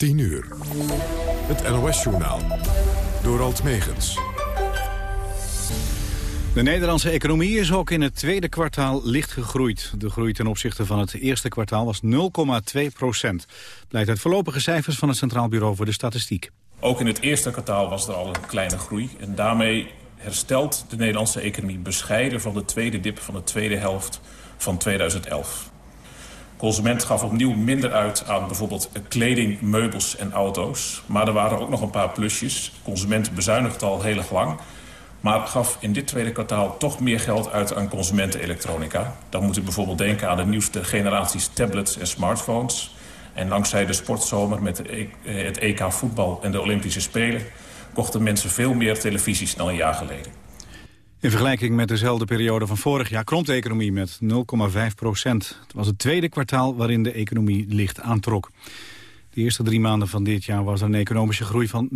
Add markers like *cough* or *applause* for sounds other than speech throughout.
10 uur. Het NOS-journaal. Door Alt Megens. De Nederlandse economie is ook in het tweede kwartaal licht gegroeid. De groei ten opzichte van het eerste kwartaal was 0,2 procent. Blijkt uit voorlopige cijfers van het Centraal Bureau voor de Statistiek. Ook in het eerste kwartaal was er al een kleine groei. En daarmee herstelt de Nederlandse economie bescheiden van de tweede dip van de tweede helft van 2011. Consument gaf opnieuw minder uit aan bijvoorbeeld kleding, meubels en auto's. Maar er waren ook nog een paar plusjes. Consument bezuinigde al heel erg lang. Maar gaf in dit tweede kwartaal toch meer geld uit aan consumentenelektronica. Dan moet u bijvoorbeeld denken aan de nieuwste generaties tablets en smartphones. En dankzij de sportzomer met het EK voetbal en de Olympische Spelen... kochten mensen veel meer televisies dan een jaar geleden. In vergelijking met dezelfde periode van vorig jaar kromt de economie met 0,5 procent. Het was het tweede kwartaal waarin de economie licht aantrok. De eerste drie maanden van dit jaar was er een economische groei van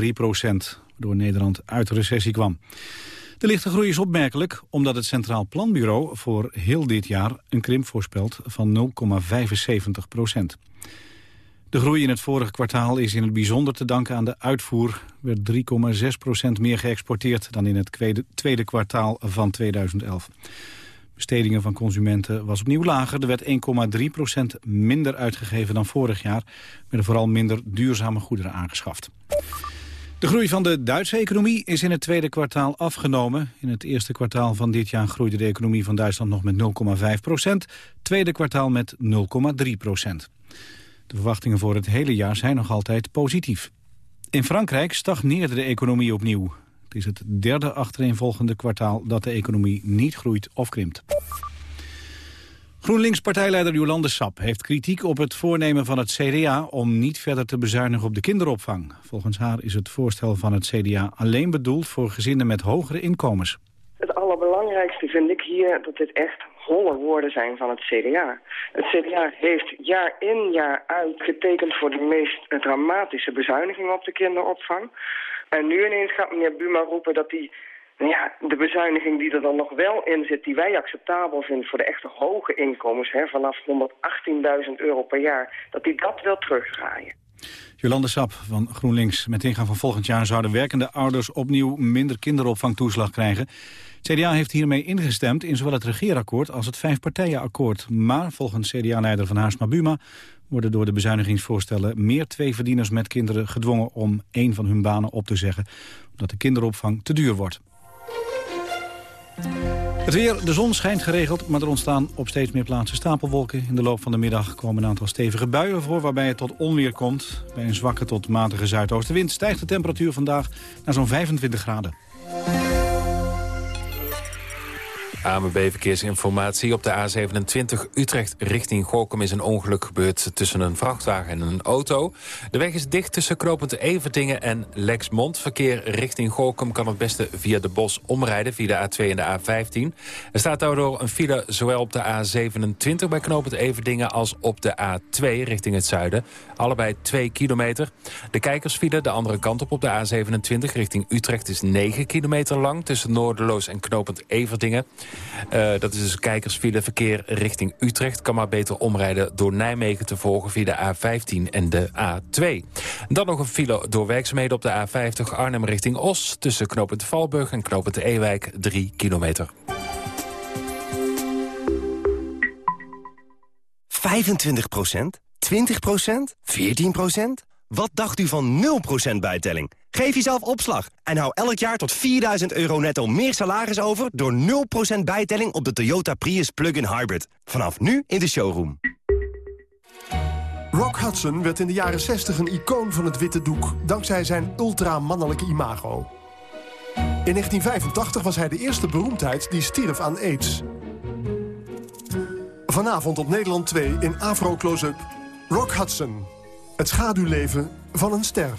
0,3 procent, waardoor Nederland uit recessie kwam. De lichte groei is opmerkelijk omdat het Centraal Planbureau voor heel dit jaar een krimp voorspelt van 0,75 procent. De groei in het vorige kwartaal is in het bijzonder te danken aan de uitvoer. Er werd 3,6 procent meer geëxporteerd dan in het tweede kwartaal van 2011. Bestedingen van consumenten was opnieuw lager. Er werd 1,3 procent minder uitgegeven dan vorig jaar. Er werden vooral minder duurzame goederen aangeschaft. De groei van de Duitse economie is in het tweede kwartaal afgenomen. In het eerste kwartaal van dit jaar groeide de economie van Duitsland nog met 0,5 procent. Tweede kwartaal met 0,3 procent. De verwachtingen voor het hele jaar zijn nog altijd positief. In Frankrijk stagneerde de economie opnieuw. Het is het derde achtereenvolgende kwartaal dat de economie niet groeit of krimpt. GroenLinks-partijleider Jolande Sap heeft kritiek op het voornemen van het CDA om niet verder te bezuinigen op de kinderopvang. Volgens haar is het voorstel van het CDA alleen bedoeld voor gezinnen met hogere inkomens. Het allerbelangrijkste vind ik hier dat dit echt holle woorden zijn van het CDA. Het CDA heeft jaar in jaar uit getekend voor de meest dramatische bezuinigingen op de kinderopvang. En nu ineens gaat meneer Buma roepen dat hij nou ja, de bezuiniging die er dan nog wel in zit, die wij acceptabel vinden voor de echte hoge inkomens, hè, vanaf 118.000 euro per jaar, dat hij dat wil terugdraaien. Jolande Sap van GroenLinks. Met ingang van volgend jaar zouden werkende ouders opnieuw minder kinderopvangtoeslag krijgen. CDA heeft hiermee ingestemd in zowel het regeerakkoord als het vijfpartijenakkoord. Maar volgens CDA-leider Van Haarsma Buma worden door de bezuinigingsvoorstellen meer tweeverdieners met kinderen gedwongen om één van hun banen op te zeggen, omdat de kinderopvang te duur wordt. Het weer, de zon schijnt geregeld, maar er ontstaan op steeds meer plaatsen stapelwolken. In de loop van de middag komen een aantal stevige buien voor, waarbij het tot onweer komt. Bij een zwakke tot matige zuidoostenwind stijgt de temperatuur vandaag naar zo'n 25 graden. AMB Verkeersinformatie. Op de A27 Utrecht richting Gorkum is een ongeluk gebeurd... tussen een vrachtwagen en een auto. De weg is dicht tussen knopend Everdingen en Lexmond. Verkeer richting Gorkum kan het beste via de Bos omrijden... via de A2 en de A15. Er staat daardoor een file zowel op de A27 bij knopend Everdingen... als op de A2 richting het zuiden. Allebei 2 kilometer. De kijkersfile de andere kant op op de A27 richting Utrecht... is 9 kilometer lang tussen Noorderloos en knopend Everdingen. Uh, dat is dus kijkersfile verkeer richting Utrecht. Kan maar beter omrijden door Nijmegen te volgen via de A15 en de A2. Dan nog een file door werkzaamheden op de A50 Arnhem richting Os... tussen knooppunt Valburg en knooppunt Ewijk, 3 kilometer. 25% 20% 14% Wat dacht u van 0% bijtelling? Geef jezelf opslag en hou elk jaar tot 4000 euro netto meer salaris over... door 0% bijtelling op de Toyota Prius Plug-in Hybrid. Vanaf nu in de showroom. Rock Hudson werd in de jaren 60 een icoon van het witte doek... dankzij zijn ultramannelijke imago. In 1985 was hij de eerste beroemdheid die stierf aan aids. Vanavond op Nederland 2 in Afro Close-up. Rock Hudson. Het schaduwleven van een ster.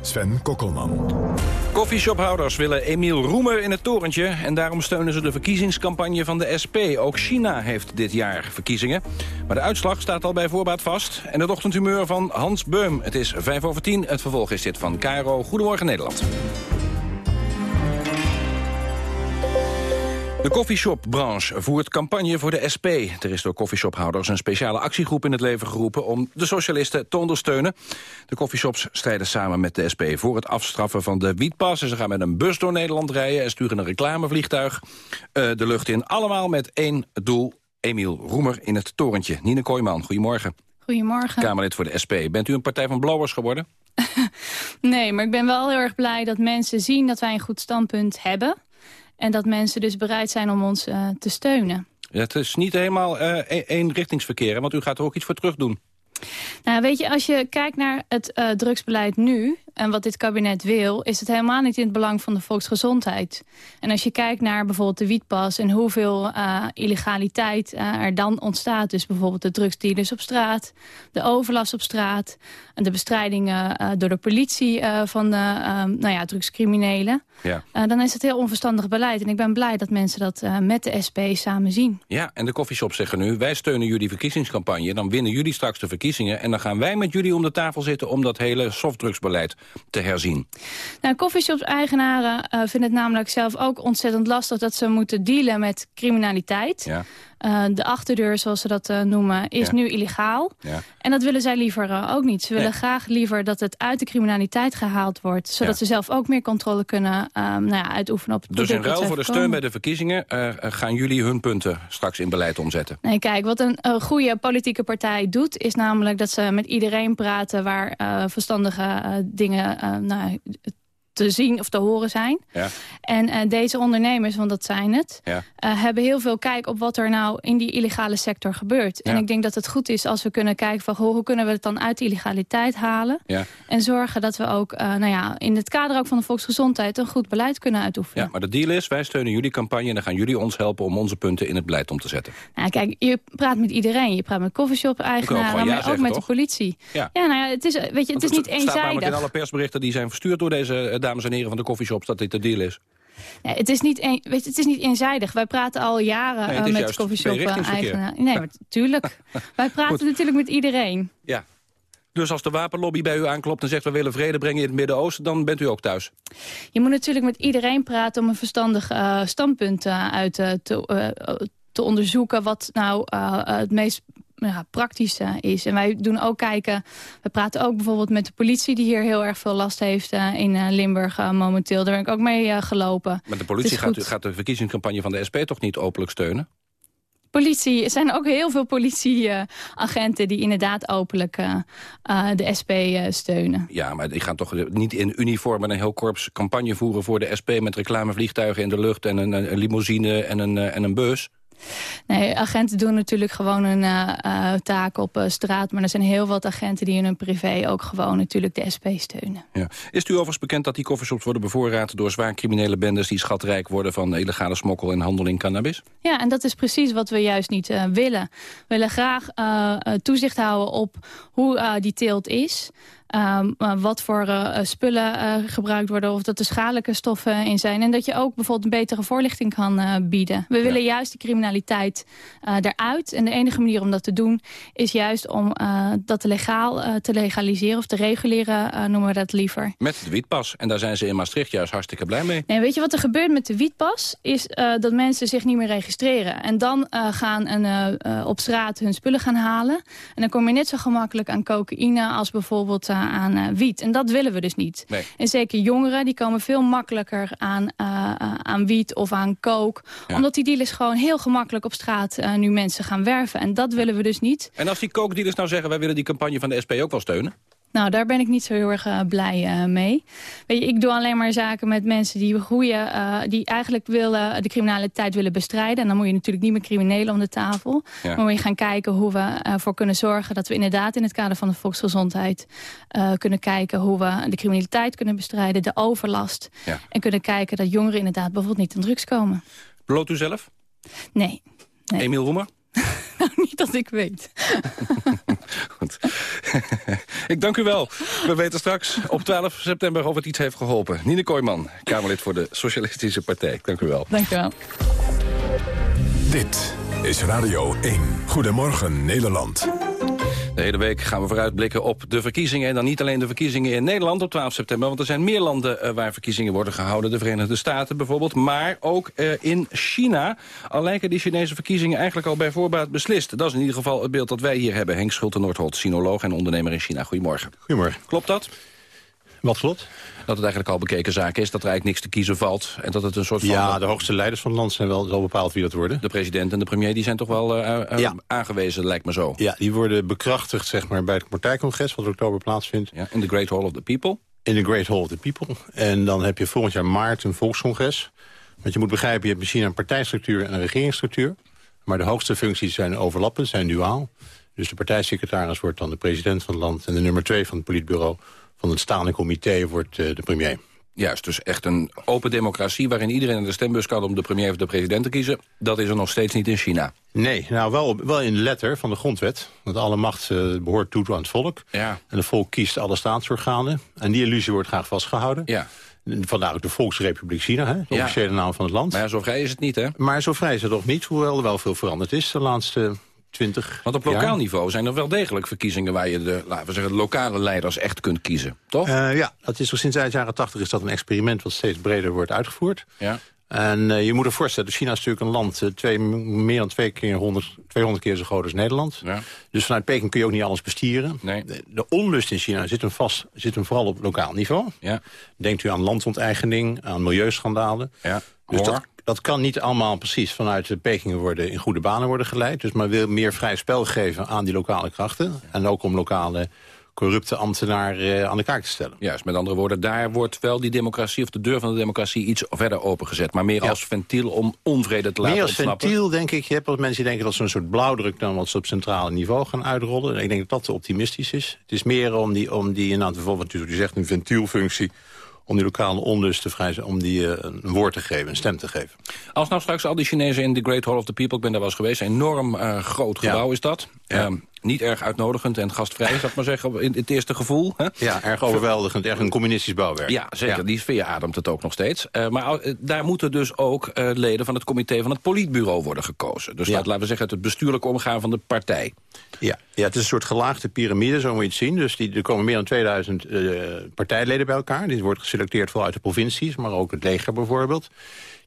Sven Kokkelman. Koffieshophouders willen Emiel Roemer in het torentje... en daarom steunen ze de verkiezingscampagne van de SP. Ook China heeft dit jaar verkiezingen. Maar de uitslag staat al bij voorbaat vast. En het ochtendhumeur van Hans Beum. Het is 5 over 10. Het vervolg is dit van Cairo. Goedemorgen Nederland. De koffieshopbranche voert campagne voor de SP. Er is door koffieshophouders een speciale actiegroep in het leven geroepen... om de socialisten te ondersteunen. De koffieshops strijden samen met de SP voor het afstraffen van de wietpas. En ze gaan met een bus door Nederland rijden en sturen een reclamevliegtuig uh, de lucht in. Allemaal met één doel, Emiel Roemer in het torentje. Nine Kooijman, goedemorgen. Goedemorgen. Kamerlid voor de SP. Bent u een partij van blowers geworden? *laughs* nee, maar ik ben wel heel erg blij dat mensen zien dat wij een goed standpunt hebben... En dat mensen dus bereid zijn om ons uh, te steunen. Het is niet helemaal uh, eenrichtingsverkeer, want u gaat er ook iets voor terug doen. Nou, weet je, als je kijkt naar het uh, drugsbeleid nu en wat dit kabinet wil... is het helemaal niet in het belang van de volksgezondheid. En als je kijkt naar bijvoorbeeld de wietpas... en hoeveel uh, illegaliteit uh, er dan ontstaat... dus bijvoorbeeld de drugsdealers op straat... de overlast op straat... en de bestrijding door de politie van de nou ja, drugscriminelen... Ja. dan is het heel onverstandig beleid. En ik ben blij dat mensen dat met de SP samen zien. Ja, en de koffieshops zeggen nu... wij steunen jullie verkiezingscampagne... dan winnen jullie straks de verkiezingen... en dan gaan wij met jullie om de tafel zitten... om dat hele softdrugsbeleid te herzien? Nou, coffeeshop-eigenaren uh, vinden het namelijk zelf ook ontzettend lastig... dat ze moeten dealen met criminaliteit. Ja. Uh, de achterdeur, zoals ze dat uh, noemen, is ja. nu illegaal. Ja. En dat willen zij liever uh, ook niet. Ze willen nee. graag liever dat het uit de criminaliteit gehaald wordt. Zodat ze zelf ook meer controle kunnen nou ja, uitoefenen op het Dus in ruil voor de steun bij de verkiezingen... gaan jullie hun punten straks in beleid omzetten? Nee, kijk, wat een goede politieke partij doet... is namelijk dat ze met iedereen praten... waar verstandige dingen nou, te zien of te horen zijn. Ja. En uh, deze ondernemers, want dat zijn het... Ja. Uh, hebben heel veel kijk op wat er nou in die illegale sector gebeurt. En ik denk dat het goed is als we kunnen kijken... van hoe, hoe kunnen we het dan uit de illegaliteit halen... en zorgen dat we ook uh, nou ja, in het kader ook van de volksgezondheid... een goed beleid kunnen uitoefenen. Ja, maar de deal is, wij steunen jullie campagne... en dan gaan jullie ons helpen om onze punten in het beleid om te zetten. Nou, kijk, je praat met iedereen. Je praat met coffeeshop-eigenaren, maar ook met toch? de politie. Ja. ja, nou ja, het is, weet je, het is niet eenzijdig. Het staat namelijk in alle persberichten die zijn verstuurd door deze dames en heren van de koffieshops dat dit de deal is? Nee, het, is niet een, weet je, het is niet eenzijdig. Wij praten al jaren nee, uh, met de koffieshop-eigenaar. Nee, natuurlijk. *laughs* Wij praten natuurlijk met iedereen. Ja. Dus als de wapenlobby bij u aanklopt en zegt... we willen vrede brengen in het Midden-Oosten, dan bent u ook thuis? Je moet natuurlijk met iedereen praten om een verstandig uh, standpunt uh, uit te, te onderzoeken... wat nou het meest ja, praktisch is. En wij doen ook kijken, we praten ook bijvoorbeeld met de politie... die hier heel erg veel last heeft uh, in uh, Limburg momenteel. Daar ben ik ook mee gelopen. Maar de politie gaat, gaat, de verkiezingscampagne van de SP toch niet openlijk steunen? Politie, er zijn ook heel veel politieagenten die inderdaad openlijk de SP steunen. Ja, maar die gaan toch niet in uniform en een heel korps campagne voeren voor de SP... met reclamevliegtuigen in de lucht en een, een limousine en een, en een bus? Nee, agenten doen natuurlijk gewoon hun uh, uh, taak op uh, straat. Maar er zijn heel wat agenten die in hun privé ook gewoon natuurlijk de SP steunen. Ja. Is u overigens bekend dat die koffershops worden bevoorraad door zwaar criminele bendes die schatrijk worden van illegale smokkel en handel in cannabis? Ja, en dat is precies wat we juist niet willen. We willen graag toezicht houden op hoe die teelt is. Um, wat voor uh, spullen uh, gebruikt worden... of dat er schadelijke stoffen in zijn. En dat je ook bijvoorbeeld een betere voorlichting kan bieden. We willen juist die criminaliteit eruit. En de enige manier om dat te doen... is juist om dat legaal te legaliseren of te reguleren, noemen we dat liever. Met de wietpas. En daar zijn ze in Maastricht juist hartstikke blij mee. Nee, weet je wat er gebeurt met de wietpas? Is dat mensen zich niet meer registreren. En dan gaan een, op straat hun spullen gaan halen. En dan kom je net zo gemakkelijk aan cocaïne als bijvoorbeeld aan uh, wiet. En dat willen we dus niet. Nee. En zeker jongeren, die komen veel makkelijker aan, uh, aan wiet of aan coke. Omdat die dealers gewoon heel gemakkelijk op straat nu mensen gaan werven. En dat willen we dus niet. En als die coke dealers nou zeggen, wij willen die campagne van de SP ook wel steunen? Nou, daar ben ik niet zo heel erg uh, blij uh, mee. Weet je, ik doe alleen maar zaken met mensen die groeien, uh, die eigenlijk willen, de criminaliteit willen bestrijden. En dan moet je natuurlijk niet meer criminelen om de tafel. Ja. Maar moet je gaan kijken hoe we ervoor kunnen zorgen dat we inderdaad in het kader van de volksgezondheid kunnen kijken hoe we de criminaliteit kunnen bestrijden, de overlast. Ja. En kunnen kijken dat jongeren inderdaad bijvoorbeeld niet aan drugs komen. Bloot u zelf? Nee. nee. Emiel Roemer? *laughs* Nou, *laughs* niet dat ik weet. *laughs* Goed. *laughs* ik dank u wel. We weten straks op 12 september of het iets heeft geholpen. Nine Kooijman, Kamerlid voor de Socialistische Partij. Dank u wel. Dank u wel. Dit is Radio 1. Goedemorgen Nederland. De hele week gaan we vooruitblikken op de verkiezingen. En dan niet alleen de verkiezingen in Nederland op 12 september... want er zijn meer landen uh, waar verkiezingen worden gehouden. De Verenigde Staten bijvoorbeeld. Maar ook uh, in China. Al lijken die Chinese verkiezingen eigenlijk al bij voorbaat beslist. Dat is in ieder geval het beeld dat wij hier hebben. Henk Schulte-Noordholt, sinoloog en ondernemer in China. Goedemorgen. Goedemorgen. Klopt dat? Wat klopt? Dat het eigenlijk al bekeken zaak is, dat er eigenlijk niks te kiezen valt. En dat het een soort van... Ja, de hoogste leiders van het land zijn wel zo bepaald wie dat worden. De president en de premier die zijn toch wel uh, uh, ja. aangewezen, lijkt me zo. Ja, die worden bekrachtigd zeg maar, bij het partijcongres, wat in oktober plaatsvindt. Ja, in the Great Hall of the People. In the Great Hall of the People. En dan heb je volgend jaar maart een volkscongres. Want je moet begrijpen, je hebt misschien een partijstructuur en een regeringsstructuur. Maar de hoogste functies zijn overlappend, zijn duaal. Dus de partijsecretaris wordt dan de president van het land... en de nummer twee van het politbureau van het staande comité wordt uh, de premier. Juist, dus echt een open democratie... waarin iedereen in de stembus kan om de premier of de president te kiezen. Dat is er nog steeds niet in China. Nee, nou wel, wel in de letter van de grondwet. Want alle macht uh, behoort toe aan het volk. Ja. En het volk kiest alle staatsorganen. En die illusie wordt graag vastgehouden. Ja. Vandaar ook de Volksrepubliek China, hè? de officiële naam van het land. Maar zo vrij is het niet, hè? Maar zo vrij is het nog niet, hoewel er wel veel veranderd is de laatste 20 Want op lokaal jaar. niveau zijn er wel degelijk verkiezingen... waar je de, laten we zeggen, de lokale leiders echt kunt kiezen, toch? Uh, ja, dat is, sinds de jaren 80 is dat een experiment... wat steeds breder wordt uitgevoerd. Ja. En uh, je moet er voorstellen, China is natuurlijk een land... Uh, twee, meer dan twee keer 100, 200 keer zo groot als Nederland. Ja. Dus vanuit Peking kun je ook niet alles bestieren. Nee. De, de, onlust in China zit hem, vast, zit hem vooral op lokaal niveau. Ja. Denkt u aan landonteigening, aan milieuschandalen. Ja. Dus dat, dat kan niet allemaal precies vanuit Peking worden in goede banen worden geleid. Dus maar wil meer vrij spel geven aan die lokale krachten. En ook om lokale corrupte ambtenaar uh, aan de kaak te stellen. Juist, met andere woorden, daar wordt wel die democratie... of de deur van de democratie iets verder opengezet. Maar meer ja. als ventiel om onvrede te laten Meer als ontsnappen. ventiel, denk ik. Je hebt wat mensen die denken dat ze een soort blauwdruk... dan wat ze op centrale niveau gaan uitrollen. Ik denk dat dat te optimistisch is. Het is meer om die, om die inderdaad, bijvoorbeeld wat u zegt, een ventielfunctie om die lokale onlust te vrij om die uh, een woord te geven, een stem te geven. Als nou straks al die Chinezen in de Great Hall of the People... ik ben daar wel eens geweest, een enorm uh, groot gebouw ja. is dat... Ja. Um, niet erg uitnodigend en gastvrij, zou ik maar zeggen, in het eerste gevoel. Hè? Ja, erg overweldigend, erg een communistisch bouwwerk. Ja, zeker. Ja. Die sfeer ademt het ook nog steeds. Uh, maar uh, daar moeten dus ook uh, leden van het comité van het politbureau worden gekozen. Dus ja. dat, laten we zeggen, het bestuurlijk omgaan van de partij. Ja. ja, het is een soort gelaagde piramide, zo moet je het zien. Dus die, er komen meer dan 2000 partijleden bij elkaar. Die wordt geselecteerd vooral uit de provincies, maar ook het leger bijvoorbeeld.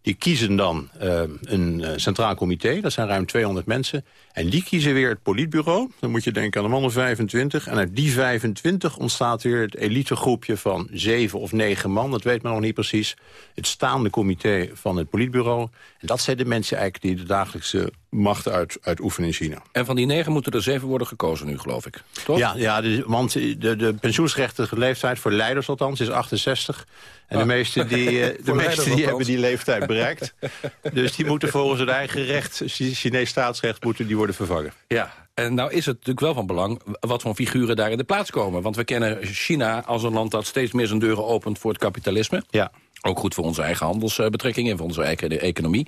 Die kiezen dan uh, een uh, centraal comité, dat zijn ruim 200 mensen. En die kiezen weer het politbureau. Dan moet je denken aan de mannen 25. En uit die 25 ontstaat weer het elitegroepje van 7 of 9 man. Dat weet men nog niet precies. Het staande comité van het politbureau. En dat zijn de mensen eigenlijk die de dagelijkse macht uit, uitoefenen in China. En van die negen moeten er zeven worden gekozen nu, geloof ik. Toch? Ja, ja de, want de, de pensioensrechtige leeftijd voor leiders althans is 68. En ah. de meesten die, *laughs* de meesten die hebben die leeftijd bereikt. dus die moeten volgens het eigen recht, Chinees staatsrecht, moeten die worden vervangen. Ja, en nou is het natuurlijk wel van belang wat voor figuren daar in de plaats komen. Want we kennen China als een land dat steeds meer zijn deuren opent voor het kapitalisme. Ja. Ook goed voor onze eigen handelsbetrekkingen en voor onze eigen economie.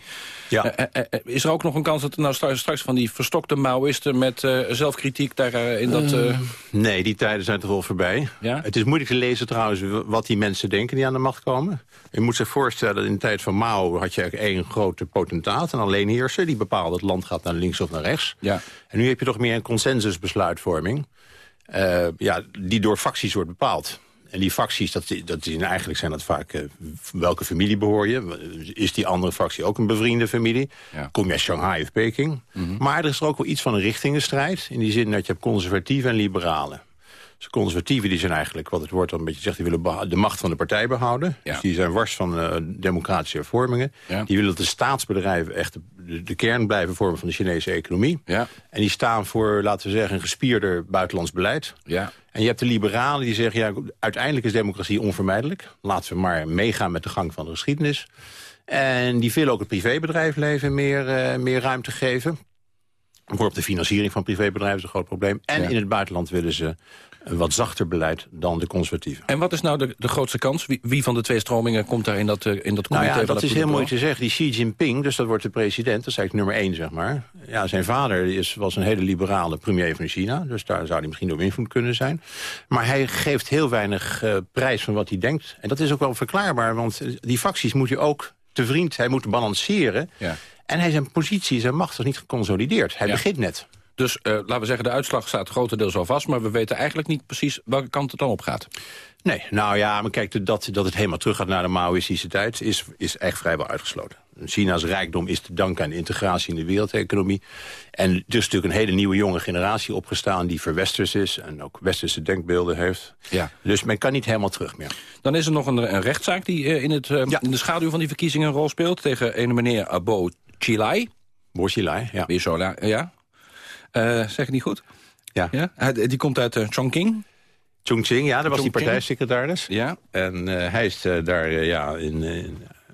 Ja. Uh, uh, is er ook nog een kans dat er nou straks, van die verstokte Maoïsten... met uh, zelfkritiek daar in dat... Nee, die tijden zijn toch wel voorbij. Ja? Het is moeilijk te lezen trouwens wat die mensen denken die aan de macht komen. Je moet zich voorstellen, in de tijd van Mao had je één grote potentaat... een alleenheerser, die bepaalde het land gaat naar links of naar rechts. Ja. En nu heb je toch meer een consensusbesluitvorming... ja, die door facties wordt bepaald. En die facties, dat, dat is, eigenlijk zijn dat vaak... Uh, welke familie behoor je? Is die andere factie ook een bevriende familie? Ja. Kom je uit Shanghai of Peking? Mhm. Mm -hmm. Maar er is er ook wel iets van een richtingenstrijd. In die zin dat je hebt conservatieven en liberalen. Dus conservatieven die zijn eigenlijk, wat het woord al een beetje zegt... die willen de macht van de partij behouden. Ja. Dus die zijn wars van uh, democratische hervormingen. Ja. Die willen dat de staatsbedrijven echt de, de, kern blijven vormen van de Chinese economie. Ja. En die staan voor, laten we zeggen, een gespierder buitenlands beleid. Ja. En je hebt de liberalen die zeggen... ja, uiteindelijk is democratie onvermijdelijk. Laten we maar meegaan met de gang van de geschiedenis. En die willen ook het privébedrijfsleven meer, uh, meer ruimte geven. Bijvoorbeeld de financiering van privébedrijven is een groot probleem. En Ja. in het buitenland willen ze een wat zachter beleid dan de conservatieven. En wat is nou de, de grootste kans? Wie, wie van de twee stromingen komt daar in dat, uh, in dat nou comité? ja, dat is heel mooi te zeggen. Die Xi Jinping, dus dat wordt de president, dat is eigenlijk nummer één, zeg maar. Ja, zijn vader is, was een hele liberale premier van China. Dus daar zou hij misschien op invloed kunnen zijn. Maar hij geeft heel weinig uh, prijs van wat hij denkt. En dat is ook wel verklaarbaar, want die facties moet je ook te vriend... hij moet balanceren. Ja. En hij zijn positie, zijn macht is niet geconsolideerd. Hij Ja. begint net. Dus uh, laten we zeggen, de uitslag staat grotendeels al vast... maar we weten eigenlijk niet precies welke kant het dan op gaat. Nee, nou ja, maar kijk, dat, dat het helemaal terug gaat naar de Maoïstische tijd... is, is echt vrijwel uitgesloten. China's rijkdom is te danken aan de integratie in de wereldeconomie. En er is natuurlijk een hele nieuwe jonge generatie opgestaan... die verwesters is en ook westerse denkbeelden heeft. Ja. Dus men kan niet helemaal terug meer. Dan is er nog een, een rechtszaak die uh, in, het, uh, Ja. in de schaduw van die verkiezingen een rol speelt... tegen een meneer Abo Chilai. Borsilai, ja. Weer zo, la- ja. Eh, zeg ik niet goed? Ja. ja? Hij- Die komt uit uh, Chongqing. Chongqing, ja, dat was die partijsecretaris. Ja. En eh, hij is eh, daar eh, ja, in,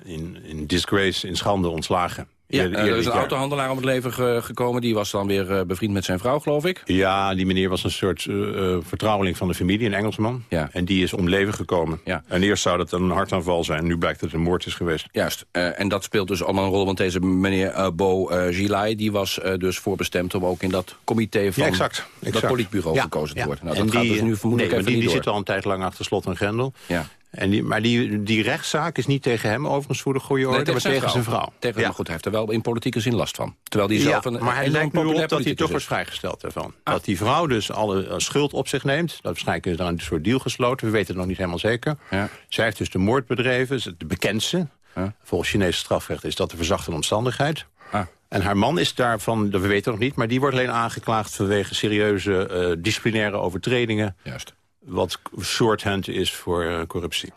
in, in disgrace, in schande ontslagen. Ja, Eerder- eh, er is een autohandelaar om het leven ge- gekomen. Die was dan weer eh, bevriend met zijn vrouw, geloof ik. Ja, die meneer was een soort eh, vertrouweling van de familie, een Engelsman. Ja. En die is om leven gekomen. Ja. En eerst zou dat een hartaanval zijn. Nu blijkt dat het een moord is geweest. Juist. En dat speelt dus allemaal een rol. Want deze meneer Bo Gilai... die was dus voorbestemd om ook in dat comité van ja, exact. dat politbureau Ja, gekozen te ja. worden. Nou, En dat gaat die, dus nu nee, vermoedelijk maar even die, zit al een tijd lang achter slot en grendel. Ja. En die, maar die, die rechtszaak is niet tegen hem overigens voor de goede orde, Nee, maar tegen zijn vrouw. Tegen, ja. Maar goed, hij heeft er wel in politieke zin last van. Terwijl hij Ja, zelf een maar hij lijkt nu op dat hij toch wordt vrijgesteld daarvan. Ah. Dat die vrouw dus alle eh, schuld op zich neemt. Dat waarschijnlijk is er een soort deal gesloten. We weten het nog niet helemaal zeker. Ja. Zij heeft dus de moord bedreven, de bekendste. Ja. Volgens Chinese strafrecht is dat de verzachte omstandigheid. Ah. En haar man is daarvan, dat we weten nog niet... maar die wordt alleen aangeklaagd vanwege serieuze eh, disciplinaire overtredingen... Juist. Wat shorthand is voor eh, corruptie.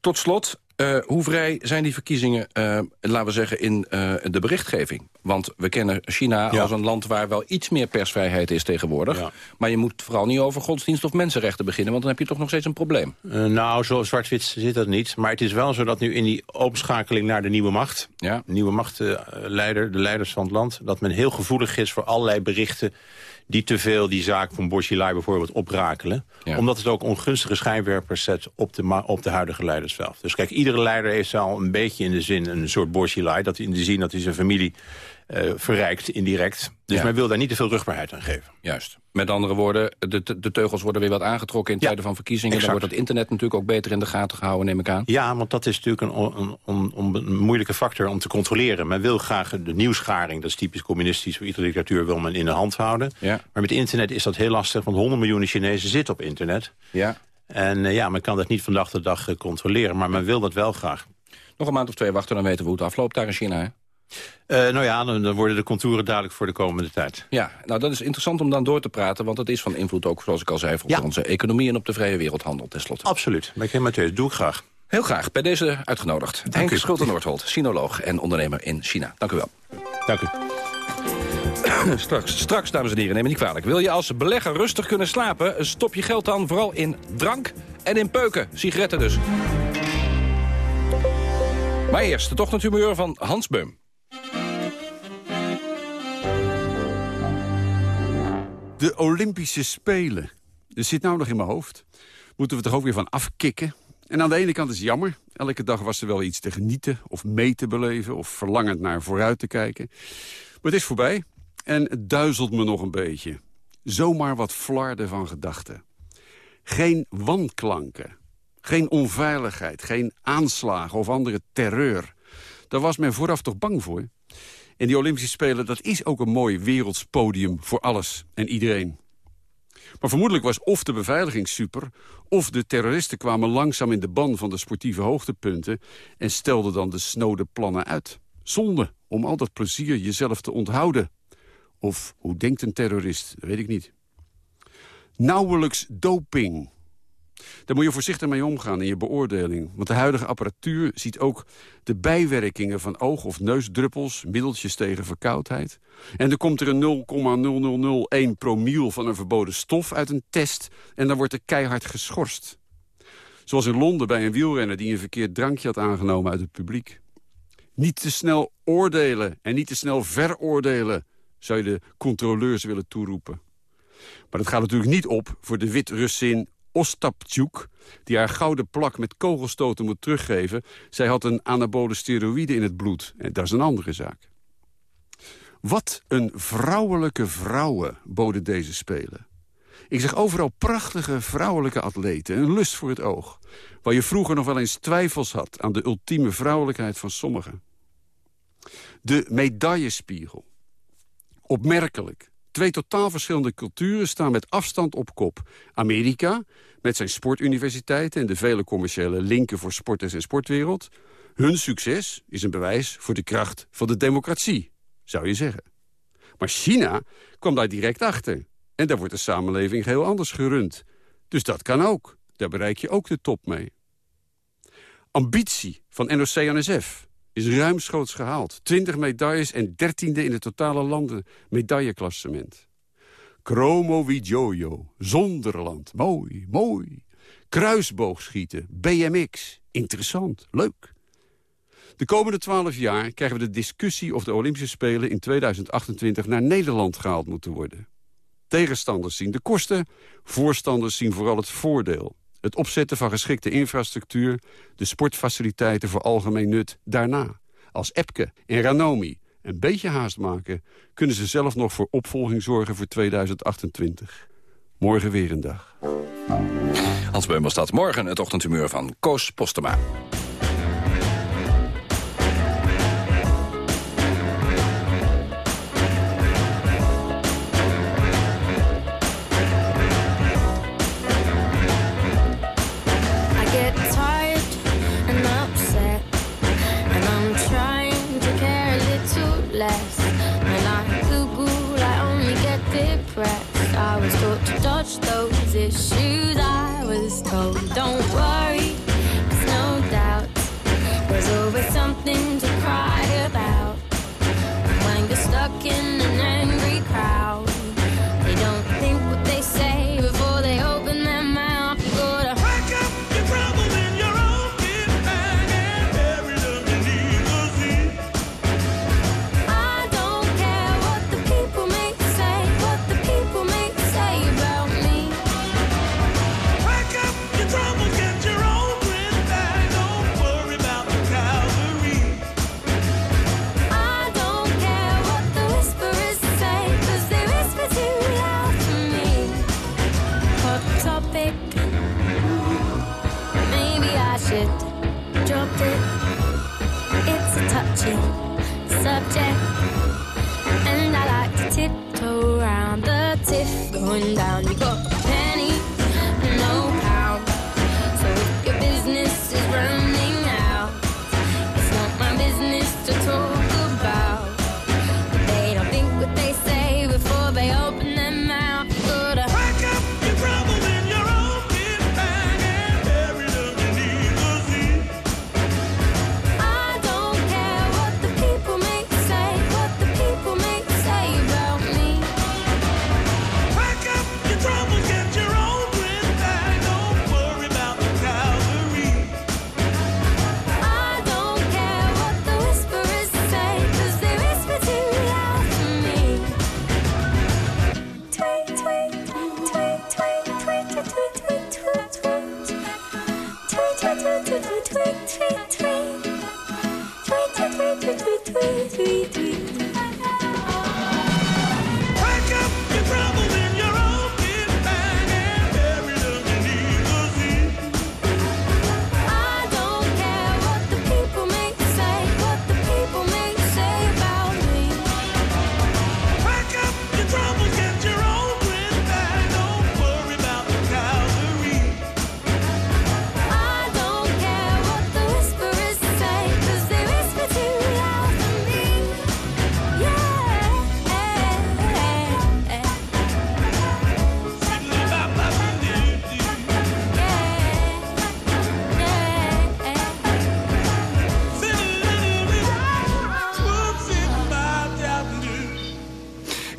Tot slot, eh, hoe vrij zijn die verkiezingen, eh, laten we zeggen, in de berichtgeving? Want we kennen China Ja. als een land waar wel iets meer persvrijheid is tegenwoordig. Ja. Maar je moet vooral niet over godsdienst of mensenrechten beginnen... want dan heb je toch nog steeds een probleem. Nou, zo zwart-wit zit dat niet. Maar het is wel zo dat nu in die openschakeling naar de nieuwe macht... Ja. nieuwe machtleider, de leiders van het land... dat men heel gevoelig is voor allerlei berichten... die te veel die zaak van Borsilai bijvoorbeeld oprakelen. Ja. Omdat het ook ongunstige schijnwerpers zet op de, op de huidige leiders zelf. Dus kijk, iedere leider heeft al een beetje in de zin een soort Borsilai... dat in de zin dat hij zijn familie eh, verrijkt indirect. Dus Ja. men wil daar niet te veel rugbaarheid aan geven. Juist. Met andere woorden, de, de, teugels worden weer wat aangetrokken... in Ja, tijden van verkiezingen. exact. Dan wordt het internet natuurlijk ook beter in de gaten gehouden, neem ik aan. Ja, want dat is natuurlijk een, een, een moeilijke factor om te controleren. Men wil graag de nieuwsgaring, dat is typisch communistisch... voor iedere dictatuur wil men in de hand houden. Ja. Maar met internet is dat heel lastig, want 100 miljoen Chinezen zitten op internet. Ja. En eh, ja, men kan dat niet van dag tot dag eh, controleren, maar men wil dat wel graag. Nog een maand of twee wachten, dan weten we hoe het afloopt daar in China. Hè? Eh, nou ja, dan, worden de contouren duidelijk voor de komende tijd. Ja, nou dat is interessant om dan door te praten... want het is van invloed ook, zoals ik al zei... voor Ja. onze economie en op de vrije wereldhandel tenslotte. Absoluut, ben ik helemaal. Doe ik graag. Heel graag, bij deze uitgenodigd. Henk u. Schulte-Noordholt, sinoloog en ondernemer in China. Dank u wel. Dank u. *coughs* Straks, straks, dames en heren, neem me niet kwalijk. Wil je als belegger rustig kunnen slapen... stop je geld dan vooral in drank en in peuken. Sigaretten dus. Maar eerst, de ochtendhumeur van Hans Beum. De Olympische Spelen. Dat zit nou nog in mijn hoofd. Moeten we toch ook weer van afkicken? En aan de ene kant is het jammer. Elke dag was er wel iets te genieten of mee te beleven... of verlangend naar vooruit te kijken. Maar het is voorbij. En het duizelt me nog een beetje. Zomaar wat flarden van gedachten. Geen wanklanken. Geen onveiligheid. Geen aanslagen of andere terreur. Daar was men vooraf toch bang voor? En die Olympische Spelen, dat is ook een mooi wereldspodium voor alles en iedereen. Maar vermoedelijk was of de beveiliging super... of de terroristen kwamen langzaam in de ban van de sportieve hoogtepunten... en stelden dan de snode plannen uit. Zonde om al dat plezier jezelf te onthouden. Of hoe denkt een terrorist, dat weet ik niet. Nauwelijks doping. Daar moet je voorzichtig mee omgaan in je beoordeling. Want de huidige apparatuur ziet ook de bijwerkingen van oog- of neusdruppels... middeltjes tegen verkoudheid. En er komt er een 0,0001 promiel van een verboden stof uit een test... en dan wordt er keihard geschorst. Zoals in Londen bij een wielrenner die een verkeerd drankje had aangenomen uit het publiek. Niet te snel oordelen en niet te snel veroordelen... zou je de controleurs willen toeroepen. Maar dat gaat natuurlijk niet op voor de Wit-Russin Ostapchuk... die haar gouden plak met kogelstoten moet teruggeven. Zij had een anabole steroïde in het bloed. En dat is een andere zaak. Wat een vrouwelijke vrouwen boden deze Spelen. Ik zag overal prachtige vrouwelijke atleten, een lust voor het oog. Waar je vroeger nog wel eens twijfels had aan de ultieme vrouwelijkheid van sommigen. De medaillespiegel. Opmerkelijk. Twee totaal verschillende culturen staan met afstand op kop. Amerika, met zijn sportuniversiteiten en de vele commerciële linken voor sporters en sportwereld. Hun succes is een bewijs voor de kracht van de democratie, zou je zeggen. Maar China kwam daar direct achter. En daar wordt de samenleving heel anders gerund. Dus dat kan ook. Daar bereik je ook de top mee. Ambitie van NOC-NSF is ruimschoots gehaald. 20 medailles en dertiende in het totale landen medailleklassement. Chromo Jojo, Zonderland, mooi, mooi. Kruisboogschieten, BMX, interessant, leuk. De komende twaalf jaar krijgen we de discussie of de Olympische Spelen in 2028 naar Nederland gehaald moeten worden. Tegenstanders zien de kosten, voorstanders zien vooral het voordeel. Het opzetten van geschikte infrastructuur, de sportfaciliteiten voor algemeen nut daarna. Als Epke en Ranomi een beetje haast maken... kunnen ze zelf nog voor opvolging zorgen voor 2028. Morgen weer een dag. Hans Beumel staat morgen het ochtendhumeur van Koos Postema.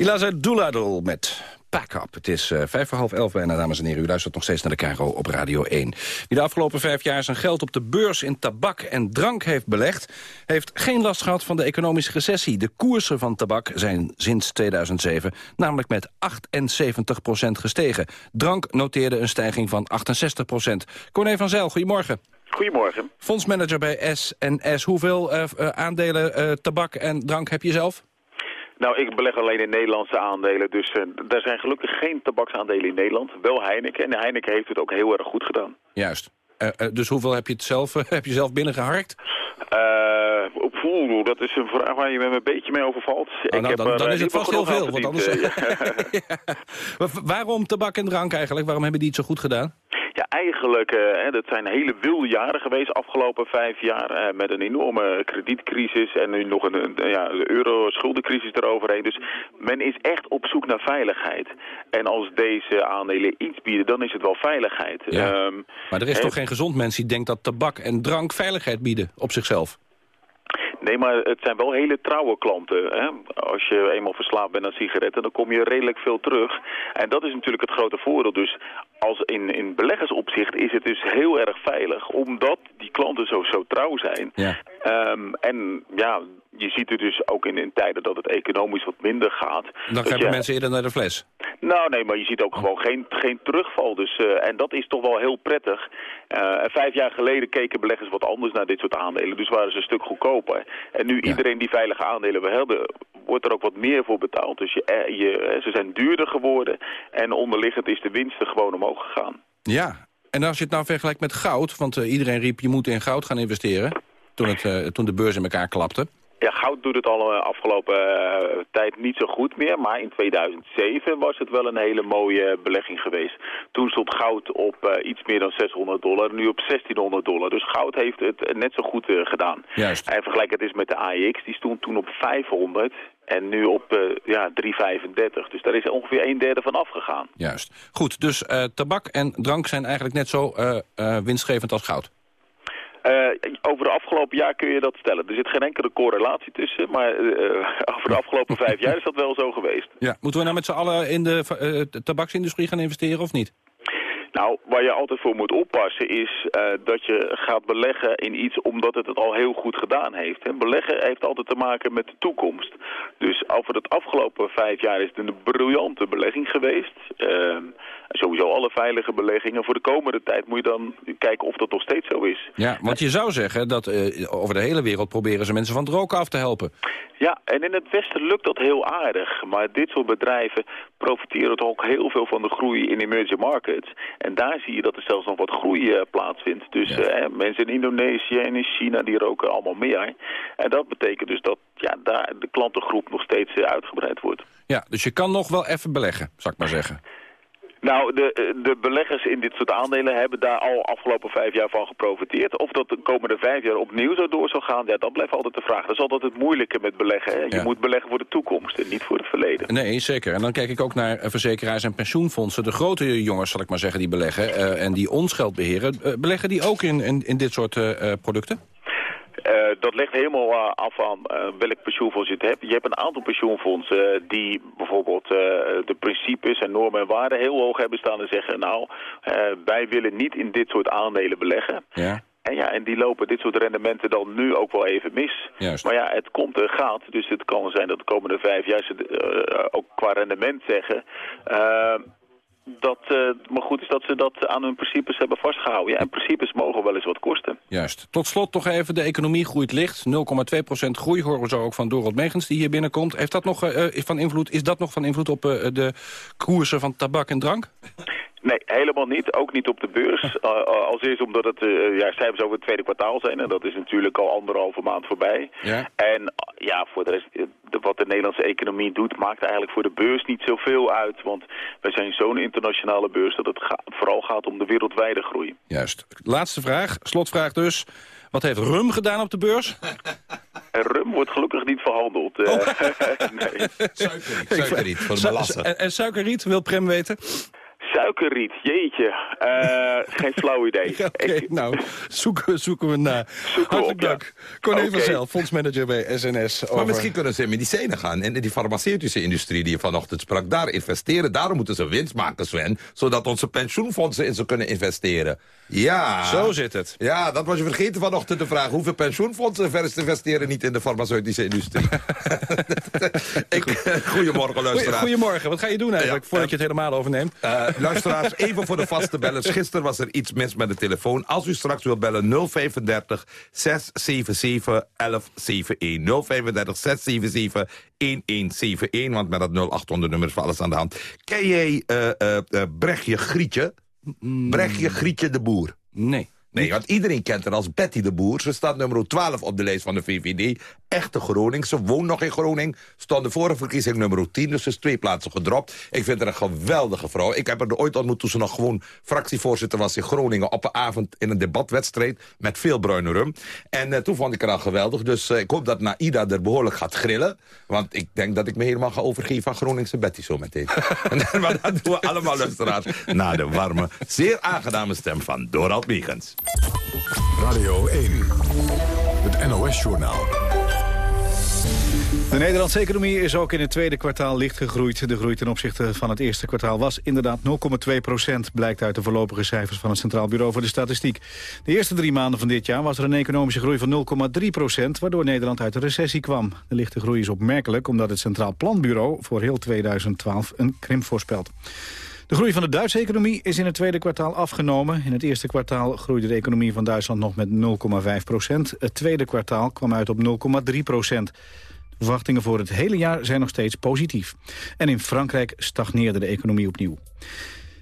Ilaza Doolittle met Pack Up. Het is uh, vijf voor half elf bijna, dames en heren. U luistert nog steeds naar de Caro op Radio 1. Wie de afgelopen vijf jaar zijn geld op de beurs in tabak en drank heeft belegd... heeft geen last gehad van de economische recessie. De koersen van tabak zijn sinds 2007 namelijk met 78% gestegen. Drank noteerde een stijging van 68% Corné van Zijl, goedemorgen. Goedemorgen. Fondsmanager bij SNS. Hoeveel uh, aandelen uh, tabak en drank heb je zelf? Nou, ik beleg alleen in Nederlandse aandelen, dus uh, er zijn gelukkig geen tabaksaandelen in Nederland. Wel Heineken, en Heineken heeft het ook heel erg goed gedaan. Juist. dus hoeveel heb je het zelf, *laughs* heb je zelf binnengeharkt? Oeh, dat is een vraag waar je me een beetje mee overvalt. Oh, nou, ik dan, heb, dan is het vast heel veel, want anders... *laughs* *laughs* ja. Waarom tabak en drank eigenlijk? Waarom hebben die het zo goed gedaan? Eigenlijk, uh, dat zijn hele wilde jaren geweest, afgelopen vijf jaar, uh, met een enorme kredietcrisis en nu nog een, ja, euro-schuldencrisis eroverheen. Dus men is echt op zoek naar veiligheid. En als deze aandelen iets bieden, dan is het wel veiligheid. Ja. Um, maar er is toch geen gezond mens die denkt dat tabak en drank veiligheid bieden op zichzelf? Nee, maar het zijn wel hele trouwe klanten. Hè? Als je eenmaal verslaafd bent aan sigaretten, dan kom je redelijk veel terug. En dat is natuurlijk het grote voordeel. Dus als in, in beleggersopzicht is het dus heel erg veilig. Omdat die klanten zo, zo trouw zijn. Ja. Um, en ja, je ziet er dus ook in, in tijden dat het economisch wat minder gaat. Dan gaan je... mensen eerder naar de fles. Nou nee, maar je ziet ook gewoon geen, geen terugval. Dus, uh, en dat is toch wel heel prettig. Uh, vijf jaar geleden keken beleggers wat anders naar dit soort aandelen. Dus waren ze een stuk goedkoper. En nu iedereen die veilige aandelen wil hebben, wordt er ook wat meer voor betaald. Dus je, eh, je, ze zijn duurder geworden. En onderliggend is de winsten gewoon omhoog gegaan. Ja, en als je het nou vergelijkt met goud, want uh, iedereen riep je moet in goud gaan investeren. Toen, het, uh, toen de beurs in elkaar klapte. Ja, goud doet het al uh, afgelopen uh, tijd niet zo goed meer. Maar in 2007 was het wel een hele mooie belegging geweest. Toen stond goud op uh, iets meer dan 600 dollar, nu op 1600 dollar. Dus goud heeft het net zo goed gedaan. Juist. En vergelijk het eens met de AEX, die stond toen op 500 en nu op ja, 3,35. Dus daar is ongeveer een derde van afgegaan. Juist. Goed, dus tabak en drank zijn eigenlijk net zo winstgevend als goud. Uh, over de afgelopen jaar kun je dat stellen. Er zit geen enkele correlatie tussen, maar uh, over de afgelopen vijf jaar is dat wel zo geweest. Ja, moeten we nou met z'n allen in de uh, tabaksindustrie gaan investeren of niet? Nou, waar je altijd voor moet oppassen is uh, dat je gaat beleggen in iets omdat het het al heel goed gedaan heeft. En beleggen heeft altijd te maken met de toekomst. Dus over het afgelopen vijf jaar is het een briljante belegging geweest. Uh, sowieso alle veilige beleggingen. Voor de komende tijd moet je dan kijken of dat nog steeds zo is. Ja, want je zou zeggen dat uh, over de hele wereld proberen ze mensen van het roken af te helpen. Ja, en in het Westen lukt dat heel aardig. Maar dit soort bedrijven profiteren toch ook heel veel van de groei in emerging markets. En daar zie je dat er zelfs nog wat groei uh, plaatsvindt. Dus ja. uh, mensen in Indonesië en in China die roken allemaal meer. En dat betekent dus dat ja, daar de klantengroep nog steeds uh, uitgebreid wordt. Ja, dus je kan nog wel even beleggen, zou ik maar zeggen. Nou, de, de beleggers in dit soort aandelen hebben daar al afgelopen vijf jaar van geprofiteerd. Of dat de komende vijf jaar opnieuw zo door zal gaan, ja, dat blijft altijd de vraag. Dat is altijd het moeilijke met beleggen. Hè? Je ja. moet beleggen voor de toekomst en niet voor het verleden. Nee, zeker. En dan kijk ik ook naar verzekeraars en pensioenfondsen. De grote jongens, zal ik maar zeggen, die beleggen uh, en die ons geld beheren. Uh, beleggen die ook in, in, in dit soort uh, producten? Uh, dat ligt helemaal uh, af van uh, welk pensioenfonds je het hebt. Je hebt een aantal pensioenfondsen die bijvoorbeeld de principes en normen en waarden heel hoog hebben staan en zeggen... nou, wij willen niet in dit soort aandelen beleggen. Ja. En ja, en die lopen dit soort rendementen dan nu ook wel even mis. Juist. Maar ja, het komt en gaat. Dus het kan zijn dat de komende vijf jaar ze ook qua rendement zeggen dat uh, maar goed is dat ze dat aan hun principes hebben vastgehouden. Ja, en principes mogen wel eens wat kosten. Juist. Tot slot toch even, de economie groeit licht. 0,2% groei horen we zo ook van Dorot Megens die hier binnenkomt. Heeft dat nog, uh, van invloed, is dat nog van invloed op de koersen van tabak en drank? Nee, helemaal niet. Ook niet op de beurs. Uh, *laughs* als eerst omdat het uh, ja, cijfers over het tweede kwartaal zijn. En dat is natuurlijk al anderhalve maand voorbij. Ja. En ja, voor de rest, de, wat de Nederlandse economie doet, maakt eigenlijk voor de beurs niet zoveel uit. Want wij zijn zo'n internationale beurs dat het ga vooral gaat om de wereldwijde groei. Juist. Laatste vraag, slotvraag dus. Wat heeft rum gedaan op de beurs? En rum wordt gelukkig niet verhandeld. Oh. *laughs* nee. Suikerriet, suikerriet van de en, en suikerriet, wil Prem weten? Suikerriet, jeetje. Uh, *laughs* geen flauw idee. Oké, nou, zoeken, zoeken we na. Hartelijk dank. Corné okay. van Zel, fondsmanager bij SNS. Over... Maar misschien kunnen ze in medicijnen gaan. En in die farmaceutische industrie die je vanochtend sprak, daar investeren. Daarom moeten ze winst maken, Sven. Zodat onze pensioenfondsen in ze kunnen investeren. Ja. Zo zit het. Ja, dat was je vergeten vanochtend te vragen. Hoeveel pensioenfondsen investeren niet in de farmaceutische industrie? *laughs* Ik, goedemorgen, luisteraars. Goedemorgen, wat ga je doen eigenlijk, voordat je het helemaal overneemt? Uh, luisteraars, even voor de vaste bellers. Gisteren was er iets mis met de telefoon. Als u straks wilt bellen, 035 677 1171. 035 677 1171, want met dat 0800 nummer is voor alles aan de hand. Ken jij uh, uh, Brechtje Grietje? Brechtje Grietje de Boer? Nee. Want iedereen kent haar als Betty de Boer. Ze staat nummer 12 op de lijst van de VVD. Echte Groningse, woont nog in Groningen. Stond de vorige verkiezing nummer 10, dus ze is twee plaatsen gedropt. Ik vind haar een geweldige vrouw. Ik heb haar ooit ontmoet toen ze nog gewoon fractievoorzitter was in Groningen... op een avond in een debatwedstrijd met veel bruine rum. En uh, toen vond ik haar al geweldig. Dus uh, ik hoop dat Naida er behoorlijk gaat grillen. Want ik denk dat ik me helemaal ga overgeven aan Groningse Betty zo meteen. *laughs* maar dat doen we allemaal, luisteraars. Na de warme, zeer aangename stem van Dorald Megens. Radio 1, het NOS-journaal. De Nederlandse economie is ook in het tweede kwartaal licht gegroeid. De groei ten opzichte van het eerste kwartaal was inderdaad 0,2 procent... blijkt uit de voorlopige cijfers van het Centraal Bureau voor de Statistiek. De eerste drie maanden van dit jaar was er een economische groei van 0,3 procent... waardoor Nederland uit de recessie kwam. De lichte groei is opmerkelijk omdat het Centraal Planbureau... voor heel 2012 een krimp voorspelt. De groei van de Duitse economie is in het tweede kwartaal afgenomen. In het eerste kwartaal groeide de economie van Duitsland nog met 0,5 procent. Het tweede kwartaal kwam uit op 0,3 procent. Verwachtingen voor het hele jaar zijn nog steeds positief. En in Frankrijk stagneerde de economie opnieuw.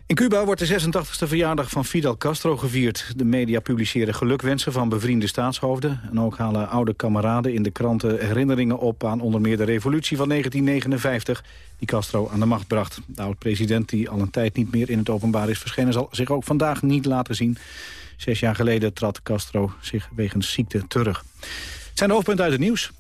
In Cuba wordt de 86e verjaardag van Fidel Castro gevierd. De media publiceren gelukwensen van bevriende staatshoofden. En ook halen oude kameraden in de kranten herinneringen op... aan onder meer de revolutie van 1959 die Castro aan de macht bracht. De oud-president, die al een tijd niet meer in het openbaar is verschenen... zal zich ook vandaag niet laten zien. Zes jaar geleden trad Castro zich wegens ziekte terug. Het zijn de hoofdpunten uit het nieuws.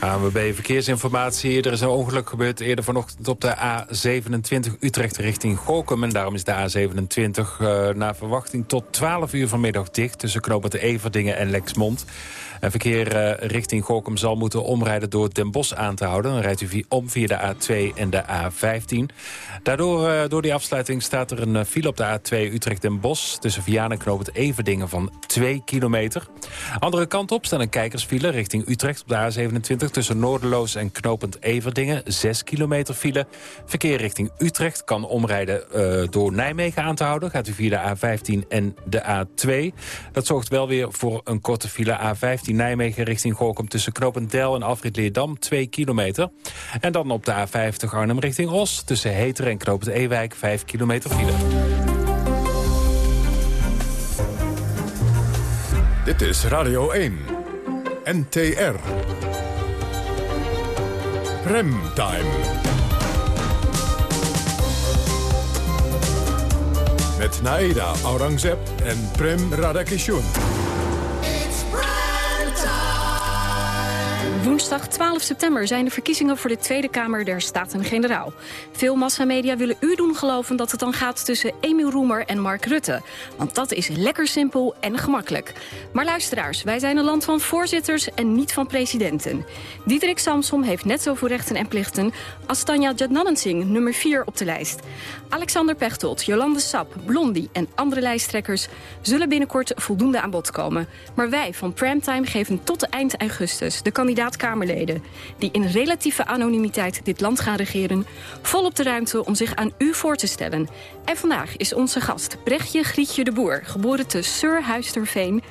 ANWB Verkeersinformatie. Er is een ongeluk gebeurd eerder vanochtend op de A27 Utrecht richting Gorkum. En daarom is de A27 uh, naar verwachting tot 12 uur vanmiddag dicht... tussen knooppunt Everdingen en Lexmond. En verkeer uh, richting Gorkum zal moeten omrijden door Den Bosch aan te houden. Dan rijdt u om via de A2 en de A15. Daardoor, uh, door die afsluiting staat er een file op de A2 Utrecht-Den Bosch... tussen Vianen en knooppunt Everdingen van 2 kilometer. Andere kant op staan een kijkersfile richting Utrecht op de A27... tussen Noorderloos en knooppunt Everdingen, 6 kilometer file. Verkeer richting Utrecht kan omrijden door Nijmegen aan te houden. Gaat u via de A15 en de A2. Dat zorgt wel weer voor een korte file A15 Nijmegen richting Gorkum... tussen knooppunt Del en Afrit Leerdam, 2 kilometer. En dan op de A50 Arnhem richting Os... tussen Heteren en knooppunt Ewijk, 5 kilometer file. Dit is Radio 1. NTR. Remtime. Met Naida Aurangzeb en Prem Radakishun. Woensdag 12 september zijn de verkiezingen voor de Tweede Kamer der Staten-Generaal. Veel massamedia willen u doen geloven dat het dan gaat tussen Emiel Roemer en Mark Rutte. Want dat is lekker simpel en gemakkelijk. Maar luisteraars, wij zijn een land van voorzitters en niet van presidenten. Diederik Samsom heeft net zoveel rechten en plichten als Tanja Jadnanansing, nummer 4 op de lijst. Alexander Pechtold, Jolande Sap, Blondie en andere lijsttrekkers zullen binnenkort voldoende aan bod komen. Maar wij van Primetime geven tot eind augustus de kandidaat Kamerleden... die in relatieve anonimiteit dit land gaan regeren... volop de ruimte om zich aan u voor te stellen. En vandaag is onze gast Brechtje Grietje de Boer... geboren te Surhuisterveen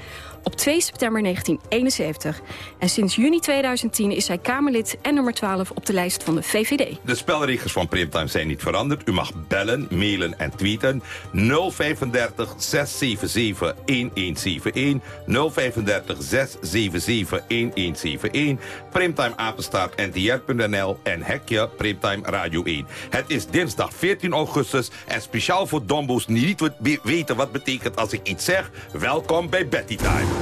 op 2 september 1971. En sinds juni 2010 is zij Kamerlid en nummer 12 op de lijst van de VVD. De spelregels van Primetime zijn niet veranderd. U mag bellen, mailen en tweeten. 035 677 1171. 035 677 1171. Primtime apenstaart ntr.nl en hekje Primtime Radio 1. Het is dinsdag 14 augustus en speciaal voor dombo's die niet weten wat betekent als ik iets zeg. Welkom bij Betty Time.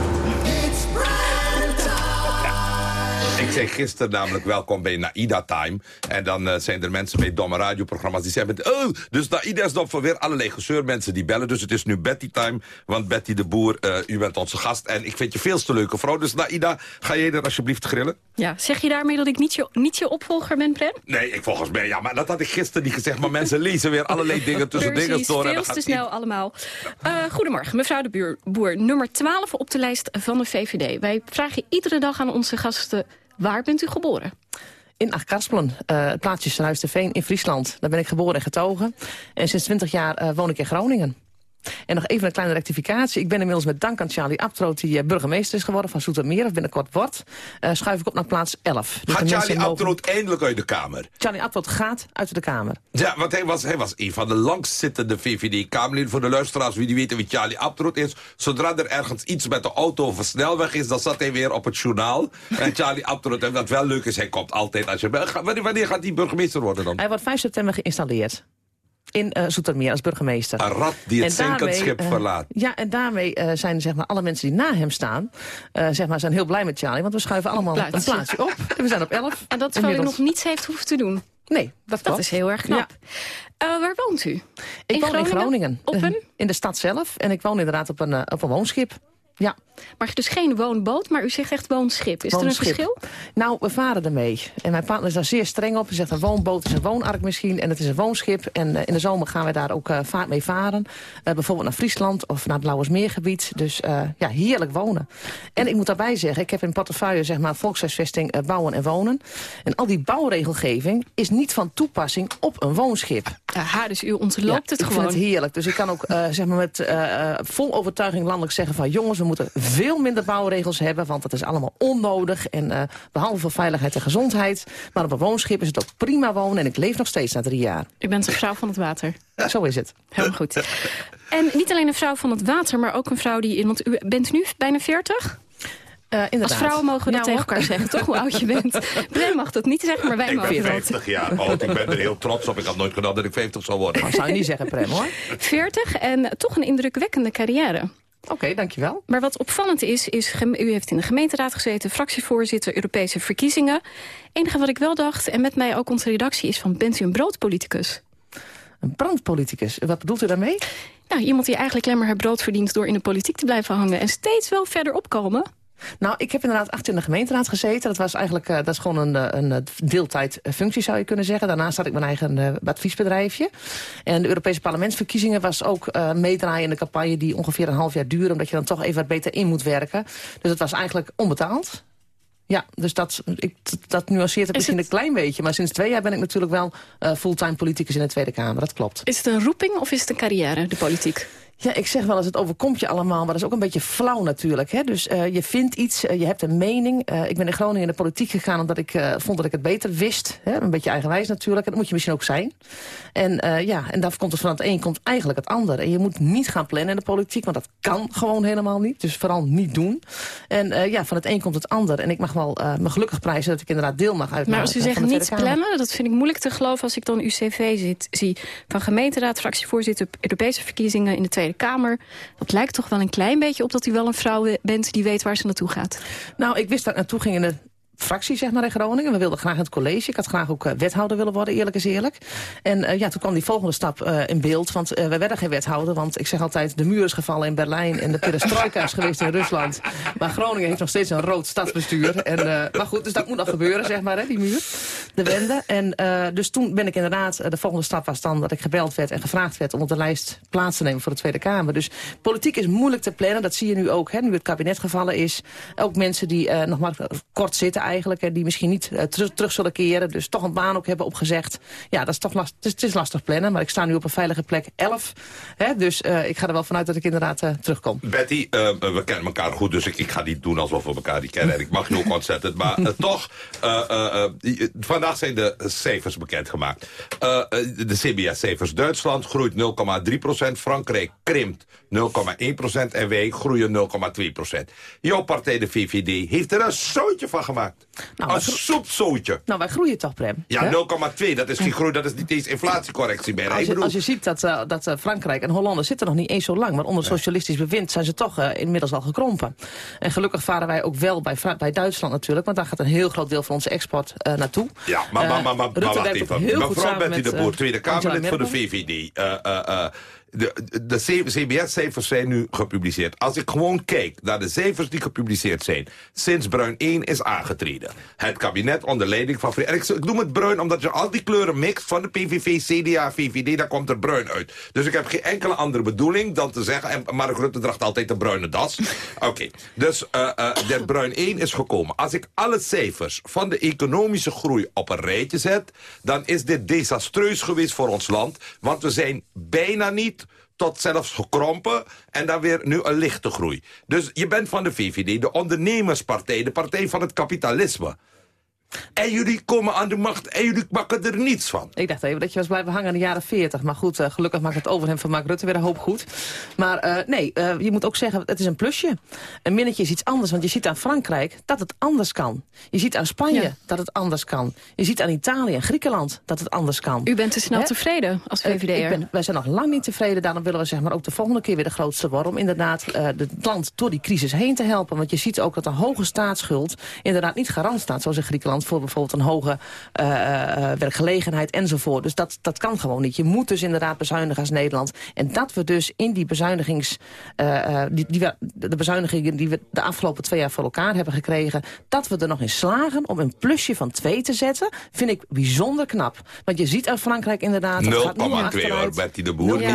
Zei gisteren namelijk welkom bij Naida Time. En dan uh, zijn er mensen bij domme radioprogramma's die zeggen... Oh, dus Naida is dan voor weer allerlei gezeurmensen die bellen. Dus het is nu Betty Time, want Betty de Boer, uh, u bent onze gast. En ik vind je veel te leuke vrouw. Dus Naida, ga jij er alsjeblieft grillen? Ja, zeg je daarmee dat ik niet je, niet je opvolger ben, Prem? Nee, ik volgens mij, ja, maar dat had ik gisteren niet gezegd. Maar mensen lezen weer allerlei dingen tussen Precies, dingen door. veel te snel allemaal. Uh, goedemorgen, mevrouw de Boer. Nummer 12 op de lijst van de VVD. Wij vragen iedere dag aan onze gasten... waar bent u geboren? In Achkarspelen, uh, het plaatsje Sluisterveen in Friesland. Daar ben ik geboren en getogen. En sinds 20 jaar uh, woon ik in Groningen. En nog even een kleine rectificatie. Ik ben inmiddels met dank aan Charlie Abtroot, die uh, burgemeester is geworden van Soetermeer, of binnenkort wordt, uh, schuif ik op naar plaats 11. Dus gaat Charlie mogen... Abtroot eindelijk uit de Kamer? Charlie Abtroot gaat uit de Kamer. Ja, want hij was, hij was een van de langstzittende VVD-Kamerleden. Voor de luisteraars, wie die weten wie Charlie Abtroot is. Zodra er ergens iets met de auto of een snelweg is, dan zat hij weer op het journaal. en Charlie Abtroot, en wat wel leuk is, hij komt altijd als je... Wanneer, wanneer gaat hij burgemeester worden dan? Hij wordt 5 september geïnstalleerd in uh, Zoetermeer als burgemeester. Een rat die het zinkend schip uh, verlaat. Ja, en daarmee uh, zijn zeg maar, alle mensen die na hem staan... zeg maar, zijn heel blij met Charlie, want we schuiven allemaal een plaatsje op. *laughs* En we zijn op 11. En dat u nog niets heeft hoeven te doen? Nee, dat. Dat is heel erg knap. Ja. waar woont u? Ik in woon Groningen? in Groningen. Op een? In de stad zelf. En ik woon inderdaad op een, op een woonschip. Ja. Maar dus geen woonboot, maar u zegt echt woonschip. Is woonschip. er een verschil? Nou, we varen ermee. En mijn partner is daar zeer streng op. Hij zegt een woonboot is een woonark misschien en het is een woonschip. En uh, in de zomer gaan we daar ook uh, vaart mee varen. Uh, bijvoorbeeld naar Friesland of naar het Lauwersmeergebied. Dus ja, heerlijk wonen. En ik moet daarbij zeggen, ik heb in portefeuille zeg maar volkshuisvesting bouwen en wonen. En al die bouwregelgeving is niet van toepassing op een woonschip. Aha, dus u ontloopt ja, het gewoon. Ik vind het heerlijk. Dus ik kan ook zeg maar met vol overtuiging landelijk zeggen van jongens, we moeten veel minder bouwregels hebben, want dat is allemaal onnodig. En uh, behalve voor veiligheid en gezondheid. Maar op een woonschip is het ook prima wonen en ik leef nog steeds na drie jaar. U bent een vrouw van het water. Zo is het. Helemaal goed. En niet alleen een vrouw van het water, maar ook een vrouw die... Want u bent nu bijna 40? Uh, Als vrouwen mogen we dat ja, tegen elkaar zeggen, toch? Hoe oud je bent. Brem mag dat niet zeggen, maar wij ik mogen ben dat. 50 jaar oud. Ik ben er heel trots op. Ik had nooit gedacht dat ik 50 zou worden. Dat zou je niet zeggen, Prem, hoor. 40 en toch een indrukwekkende carrière. Oké, okay, dankjewel. Maar wat opvallend is, is u heeft in de gemeenteraad gezeten... fractievoorzitter Europese verkiezingen. enige wat ik wel dacht, en met mij ook onze redactie... is van, bent u een broodpoliticus? Een brandpoliticus? Wat bedoelt u daarmee? Nou, iemand die eigenlijk alleen maar haar brood verdient... door in de politiek te blijven hangen en steeds wel verder opkomen... Nou, ik heb inderdaad acht in de gemeenteraad gezeten. Dat was eigenlijk uh, dat is gewoon een, een deeltijdfunctie, zou je kunnen zeggen. Daarnaast had ik mijn eigen uh, adviesbedrijfje. En de Europese parlementsverkiezingen was ook uh, meedraaien in de campagne... die ongeveer een half jaar duurde, omdat je dan toch even wat beter in moet werken. Dus het was eigenlijk onbetaald. Ja, dus dat, ik, dat nuanceert het misschien het... een klein beetje. Maar sinds twee jaar ben ik natuurlijk wel uh, fulltime politicus in de Tweede Kamer. Dat klopt. Is het een roeping of is het een carrière, de politiek? Ja, ik zeg wel eens, het overkomt je allemaal, maar dat is ook een beetje flauw natuurlijk. Hè? Dus uh, je vindt iets, uh, je hebt een mening. Uh, ik ben in Groningen in de politiek gegaan omdat ik vond dat ik het beter wist. Hè? Een beetje eigenwijs natuurlijk, en dat moet je misschien ook zijn. En ja, en daar komt het van het een komt eigenlijk het ander. En je moet niet gaan plannen in de politiek, want dat kan gewoon helemaal niet. Dus vooral niet doen. En ja, van het een komt het ander. En ik mag wel me gelukkig prijzen dat ik inderdaad deel mag uit. Maar als u zegt niet plannen, dat vind ik moeilijk te geloven als ik dan uw cv zit, zie. Van gemeenteraad, fractievoorzitter, Europese verkiezingen in de Tweede Kamer. Dat lijkt toch wel een klein beetje op dat u wel een vrouw bent die weet waar ze naartoe gaat. Nou, ik wist dat naartoe ging in de fractie zeg maar, in Groningen. We wilden graag het college. Ik had graag ook uh, wethouder willen worden, eerlijk is eerlijk. En uh, ja, toen kwam die volgende stap uh, in beeld. Want we werden geen wethouder. Want ik zeg altijd, de muur is gevallen in Berlijn... en de perestroika is geweest in Rusland. Maar Groningen heeft nog steeds een rood stadsbestuur. En, maar goed, dus dat moet nog gebeuren, zeg maar, hè, die muur. De wende. En dus toen ben ik inderdaad... de volgende stap was dan dat ik gebeld werd en gevraagd werd... om op de lijst plaats te nemen voor de Tweede Kamer. Dus politiek is moeilijk te plannen. Dat zie je nu ook, hè, nu het kabinet gevallen is. Ook mensen die nog maar kort zitten eigenlijk... en die misschien niet uh, terug, zullen keren. Dus toch een baan ook hebben opgezegd. Ja, dat is toch last, het, is, lastig plannen. Maar ik sta nu op een veilige plek 11. Hè, dus uh, ik ga er wel vanuit dat ik inderdaad uh, terugkom. Betty, we kennen elkaar goed. Dus ik, ik ga niet doen alsof we elkaar niet kennen. En ik mag je ook ontzettend. Maar toch, van vandaag zijn de cijfers bekendgemaakt. De CBS-cijfers. Duitsland groeit 0,3% Frankrijk krimpt 0,1% en wij groeien 0,2% Jouw partij, de VVD, heeft er een zootje van gemaakt. Nou, een soepzootje. Nou, wij groeien toch, Prem? Ja, 0,2. Dat is die groei, dat is niet eens inflatiecorrectie bijna. Als je, als je ziet dat, uh, dat Frankrijk en Hollande zitten nog niet eens zo lang... maar onder socialistisch bewind zijn ze toch inmiddels al gekrompen. En gelukkig varen wij ook wel bij, bij Duitsland natuurlijk... want daar gaat een heel groot deel van onze export naartoe. Ja, maar, maar, maar, maar, maar wacht even. Mevrouw Betty de Boer, Tweede Kamerlid voor de VVD. De, de CBS-cijfers zijn nu gepubliceerd. Als ik gewoon kijk naar de cijfers die gepubliceerd zijn... sinds Bruin 1 is aangetreden. Het kabinet onder leiding van... En ik, noem het bruin omdat je al die kleuren mixt... van de PVV, CDA, VVD, daar komt er bruin uit. Dus ik heb geen enkele andere bedoeling dan te zeggen... en Mark Rutte draagt altijd een bruine das. Oké, dus uh, uh, de Bruin 1 is gekomen. Als ik alle cijfers van de economische groei op een rijtje zet... dan is dit desastreus geweest voor ons land. Want we zijn bijna niet tot zelfs gekrompen en dan weer nu een lichte groei. Dus je bent van de VVD, de ondernemerspartij, de partij van het kapitalisme. En jullie komen aan de macht en jullie maken er niets van. Ik dacht even dat je was blijven hangen in de jaren 40. Maar goed, uh, gelukkig maakt het overhemd van Mark Rutte weer een hoop goed. Maar uh, nee, uh, je moet ook zeggen, het is een plusje. Een minnetje is iets anders, want je ziet aan Frankrijk dat het anders kan. Je ziet aan Spanje ja. dat het anders kan. Je ziet aan Italië en Griekenland dat het anders kan. U bent te snel He? tevreden als VVD'er? wij zijn nog lang niet tevreden. Daarom willen we zeg maar ook de volgende keer weer de grootste worden. Om inderdaad het land door die crisis heen te helpen. Want je ziet ook dat de hoge staatsschuld inderdaad niet garant staat, zoals in Griekenland voor bijvoorbeeld een hoge uh, werkgelegenheid enzovoort. Dus dat, dat kan gewoon niet. Je moet dus inderdaad bezuinigen als Nederland. En dat we dus in die bezuinigings... Die, die we, de bezuinigingen die we de afgelopen twee jaar voor elkaar hebben gekregen... dat we er nog in slagen om een plusje van twee te zetten... vind ik bijzonder knap. Want je ziet uit Frankrijk inderdaad... 0,2 hoor, Betty de Boer. 0,2. 0,2.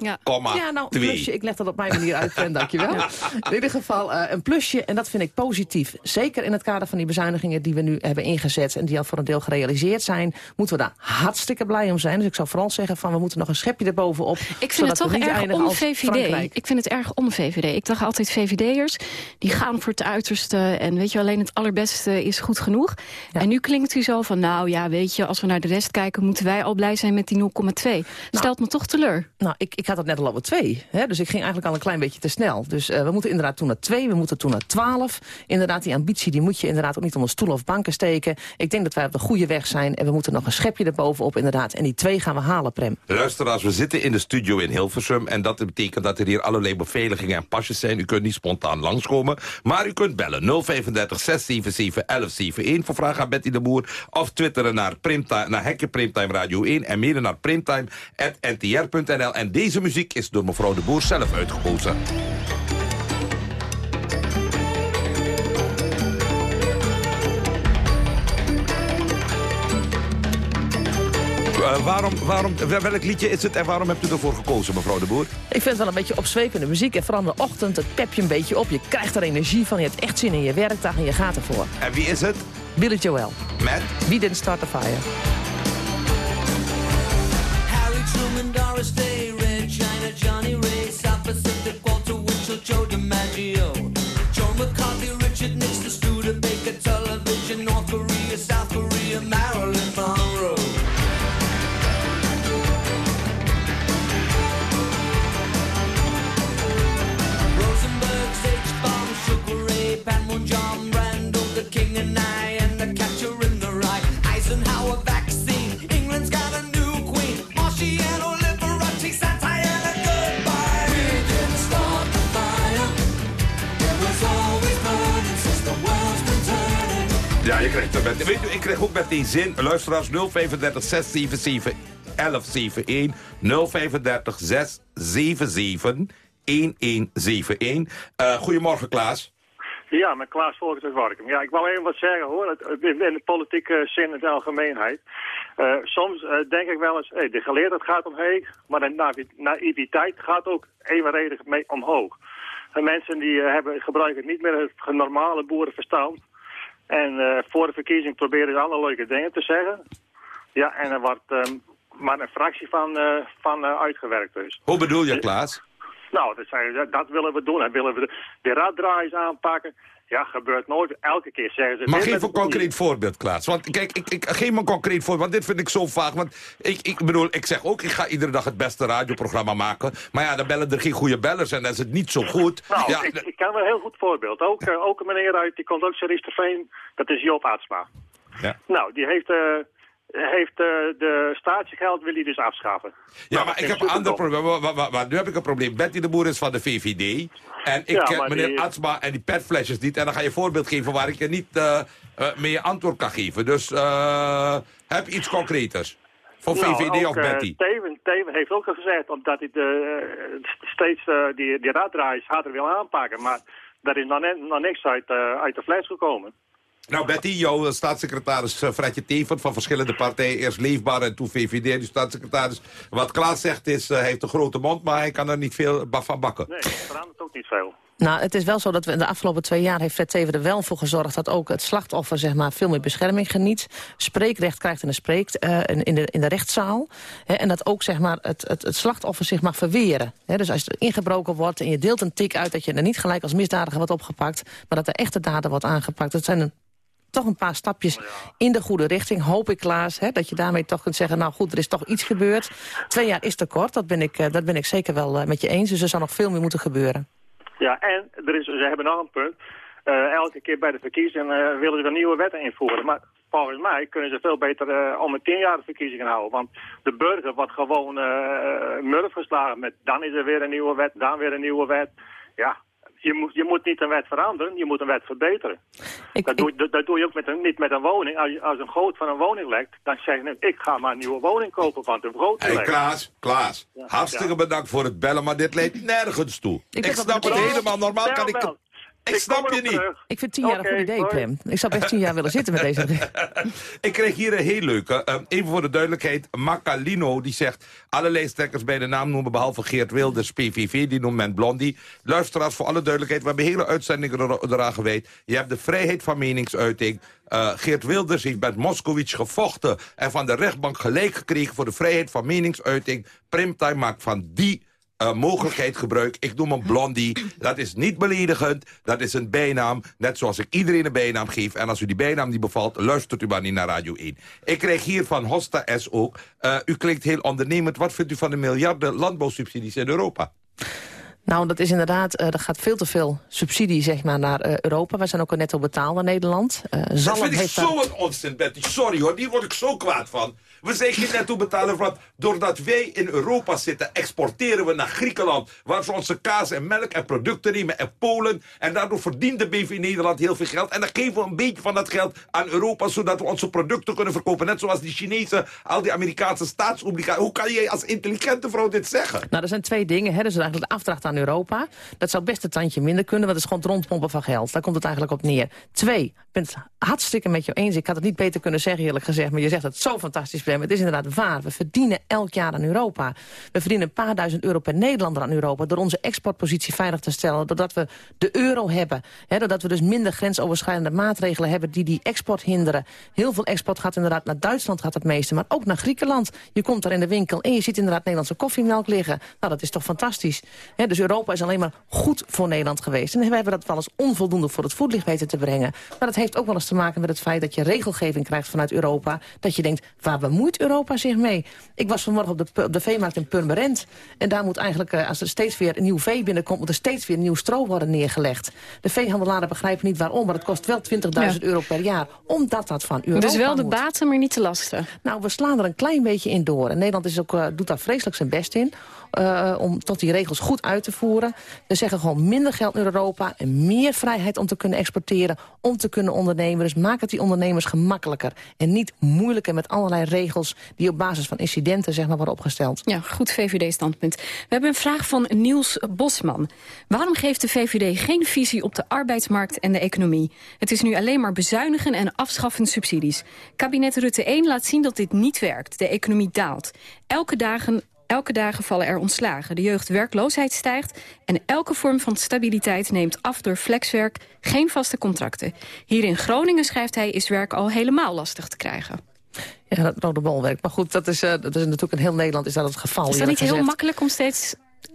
Ja. ja, nou, een plusje. Ik leg dat op mijn manier uit, dankjewel. *laughs* In ieder geval uh, een plusje en dat vind ik positief. Zeker in het kader van die bezuinigingen die we nu hebben ingezet... en die al voor een deel gerealiseerd zijn... moeten we daar hartstikke blij om zijn. Dus ik zou vooral zeggen van we moeten nog een schepje erbovenop. Ik vind het toch erg om VVD. Ik vind het erg om VVD. Ik dacht altijd VVD'ers, die gaan voor het uiterste... en weet je, alleen het allerbeste is goed genoeg. Ja. En nu klinkt u zo van, nou ja, weet je... als we naar de rest kijken, moeten wij al blij zijn met die 0,2. Nou, Stelt me toch teleur. Nou, ik, ik had het net al over 2. Hè? Dus ik ging eigenlijk al een klein beetje te snel. Dus uh, we moeten inderdaad toen naar 2, we moeten toen naar 12. Inderdaad, die ambitie die moet je inderdaad ook niet onder stoel of steken. Ik denk dat wij op de goede weg zijn en we moeten nog een schepje erbovenop inderdaad. En die twee gaan we halen, Prem. Luisteraars, we zitten in de studio in Hilversum... en dat betekent dat er hier allerlei beveiligingen en pasjes zijn. U kunt niet spontaan langskomen, maar u kunt bellen 035 677 1171 voor vragen aan Betty de Boer... of twitteren naar, naar Hekje Primtime Radio 1 en mailen naar primtime.ntr.nl. En deze muziek is door mevrouw de Boer zelf uitgekozen. Waarom, waarom, welk liedje is het en waarom hebt u ervoor gekozen, mevrouw de Boer? Ik vind het wel een beetje opzwepende muziek. En vooral in de ochtend, het pep je een beetje op. Je krijgt er energie van, je hebt echt zin in je werkdag en je gaat ervoor. En wie is het? Billy Joel. Met? We Didn't Start the Fire. Harry Truman, Doris Day, Red China, Johnny Ray, South Pacific, Walter Winchell, Joe DiMaggio, Joe McCarthy, Richard Nixon, Studebaker, Television, North Korea, weet je, ik kreeg ook met die zin, luisteraars 035 677 1171 035 677 1171. Uh, goedemorgen Klaas. Ja, met Klaas Volkers uit Warkum. Ja, ik wou even wat zeggen hoor, in de politieke zin in de algemeenheid. Uh, soms uh, denk ik wel eens, hey, de geleerdheid gaat omheen, maar de naïviteit gaat ook evenredig mee omhoog. En mensen die uh, hebben, gebruiken niet meer het normale boerenverstand. En voor de verkiezing proberen ze alle leuke dingen te zeggen. Ja, en er wordt maar een fractie van, van uitgewerkt dus. Hoe bedoel je, Klaas? Nou, dat, zijn, dat, willen we doen. En willen we de, de raddraaiers aanpakken. Ja, gebeurt nooit. Elke keer zeggen ze... Maar geef een de concreet voorbeeld, Klaas. Want kijk, ik, ik, geef me een concreet voorbeeld, want dit vind ik zo vaag. Want ik, ik bedoel, ik zeg ook, ik ga iedere dag het beste radioprogramma maken. Maar ja, dan bellen er geen goede bellers en dan is het niet zo goed. Nou, ja, ik, ik ken wel een heel goed voorbeeld. Ook, eh, ook een meneer uit, die komt ook Veen, dat is Joop Aartsma. Ja. Nou, die heeft, eh, heeft eh, de statiegeld wil hij dus afschaffen. Ja, Nou, maar ik heb een ander probleem. Nu heb ik een probleem. Betty de Boer is van de VVD. En ik Ja, ken meneer die- Atsma en die petflesjes niet. En dan ga je een voorbeeld geven waar ik je niet eh eh, mee antwoord kan geven. Dus heb iets concreters? Voor Nou, VVD ook, of Betty? Teven, Teven heeft ook al gezegd omdat hij de, steeds die, die raddraaiers harder wil aanpakken. Maar daar is nog, net, nog niks uit, uit de fles gekomen. Nou, Betty, jouw eh, staatssecretaris eh, Fredje Teven van verschillende partijen. Eerst Leefbaar en toen VVD. Die staatssecretaris. Wat Klaas zegt is, eh, hij heeft een grote mond, maar hij kan er niet veel van bakken. Nee, dat verandert ook niet veel. Nou, het is wel zo dat we in de afgelopen twee jaar... heeft Fred Teven er wel voor gezorgd dat ook het slachtoffer zeg maar, veel meer bescherming geniet. Spreekrecht krijgt in de, spreek, eh, in, in de, in de rechtszaal. Hè, en dat ook zeg maar, het, het, het slachtoffer zich mag verweren. Hè, dus als er ingebroken wordt en je deelt een tik uit... dat je er niet gelijk als misdadiger wordt opgepakt... maar dat de echte dader wordt aangepakt. Dat zijn een toch een paar stapjes in de goede richting. Hoop ik, Klaas, hè, dat je daarmee toch kunt zeggen... nou goed, er is toch iets gebeurd. Twee jaar is te kort, dat ben ik, eh, dat ben ik zeker wel eh, met je eens. Dus er zal nog veel meer moeten gebeuren. Ja, en er is, ze hebben nog een punt. Eh, elke keer bij de verkiezingen willen ze weer nieuwe wetten invoeren. Maar volgens mij kunnen ze veel beter eh om een tien jaar de verkiezingen houden. Want de burger wordt gewoon murf geslagen met... dan is er weer een nieuwe wet, dan weer een nieuwe wet. Ja, je moet, je moet niet een wet veranderen, je moet een wet verbeteren. dat, doe, dat, dat doe je ook met een, niet met een woning. Als, als een goot van een woning lekt, dan zeg je... ik ga maar een nieuwe woning kopen, want de goot Hey lekt. Klaas, Klaas, Ja, hartstikke ja. bedankt voor het bellen, maar dit leidt nergens toe. Ik, snap het helemaal, normaal kan ik... Ik snap je niet. Ik vind tien jaar een goed idee, Clem. Ik zou best tien jaar willen zitten met deze... *laughs* Ik kreeg hier een heel leuke. eh, even voor de duidelijkheid. Macalino die zegt... alle lijsttrekkers bij de naam noemen behalve Geert Wilders PVV. Die noemt men Blondie. Luisteraars, voor alle duidelijkheid. We hebben hele uitzendingen er- eraan gewijd. Je hebt de vrijheid van meningsuiting. Eh, Geert Wilders heeft met Moskowitz gevochten... en van de rechtbank gelijk gekregen voor de vrijheid van meningsuiting. Primtime maakt van die eh, mogelijkheid gebruik. Ik noem hem Blondie. Dat is niet beledigend. Dat is een bijnaam. Net zoals ik iedereen een bijnaam geef. En als u die bijnaam niet bevalt, luistert u maar niet naar Radio 1. Ik krijg hier van Hosta S ook. eh, u klinkt heel ondernemend. Wat vindt u van de miljarden landbouwsubsidies in Europa? Nou, dat is inderdaad, eh er gaat veel te veel subsidie zeg maar, naar Europa. Wij zijn ook een netto betaalder Nederland. Eh Dat vind ik heeft zo daar- een onzin, Betty. Sorry hoor, die word ik zo kwaad van. We zijn geen netto betaler, want doordat wij in Europa zitten... exporteren we naar Griekenland... waar ze onze kaas en melk en producten nemen en Polen. En daardoor verdient de BV Nederland heel veel geld. En dan geven we een beetje van dat geld aan Europa... zodat we onze producten kunnen verkopen. Net zoals die Chinese, al die Amerikaanse staatsobligaties. Hoe kan jij als intelligente vrouw dit zeggen? Nou, er zijn twee dingen. Hè. Dus eigenlijk de afdracht aan Europa. Dat zou best een tandje minder kunnen, want het is gewoon rondpompen van geld. Daar komt het eigenlijk op neer. Twee, ik ben het hartstikke met je eens. Ik had het niet beter kunnen zeggen, eerlijk gezegd. Maar je zegt het zo fantastisch, Het is inderdaad waar. We verdienen elk jaar aan Europa. We verdienen een paar duizend euro per Nederlander aan Europa... door onze exportpositie veilig te stellen. Doordat we de euro hebben. Doordat we dus minder grensoverschrijdende maatregelen hebben... die die export hinderen. Heel veel export gaat inderdaad naar Duitsland, gaat het meeste. Maar ook naar Griekenland. Je komt daar in de winkel en je ziet inderdaad Nederlandse koffiemelk liggen. Nou, dat is toch fantastisch. Dus Europa is alleen maar goed voor Nederland geweest. En we hebben dat wel eens onvoldoende voor het voetlicht weten te brengen. Maar dat heeft ook wel eens te maken met het feit dat je regelgeving krijgt vanuit Europa. Dat je denkt, waar bemoeit Europa zich mee? Ik was vanmorgen op de, op de veemarkt in Purmerend. En daar moet eigenlijk, eh, als er steeds weer een nieuw vee binnenkomt... moet er steeds weer nieuw stro worden neergelegd. De veehandelaren begrijpen niet waarom, maar het kost wel 20.000 Ja. euro per jaar. Omdat dat van Europa Dus wel de baten, maar niet de lasten. Nou, we slaan er een klein beetje in door. En Nederland is ook, eh, doet daar vreselijk zijn best in... eh, om tot die regels goed uit te voeren. We zeggen gewoon minder geld naar Europa... en meer vrijheid om te kunnen exporteren, om te kunnen ondernemen. Dus maak het die ondernemers gemakkelijker. En niet moeilijker met allerlei regels... die op basis van incidenten zeg maar, worden opgesteld. Ja, goed VVD-standpunt. We hebben een vraag van Niels Bosman. Waarom geeft de VVD geen visie op de arbeidsmarkt en de economie? Het is nu alleen maar bezuinigen en afschaffen subsidies. Kabinet Rutte 1 laat zien dat dit niet werkt. De economie daalt. Elke dagen Elke dagen vallen er ontslagen. De jeugdwerkloosheid stijgt en elke vorm van stabiliteit neemt af door flexwerk, geen vaste contracten. Hier in Groningen, schrijft hij, is werk al helemaal lastig te krijgen. Ja, dat rode bolwerk. Maar goed, dat is, eh, dat is natuurlijk in heel Nederland is dat het geval. Is dat niet heel makkelijk om steeds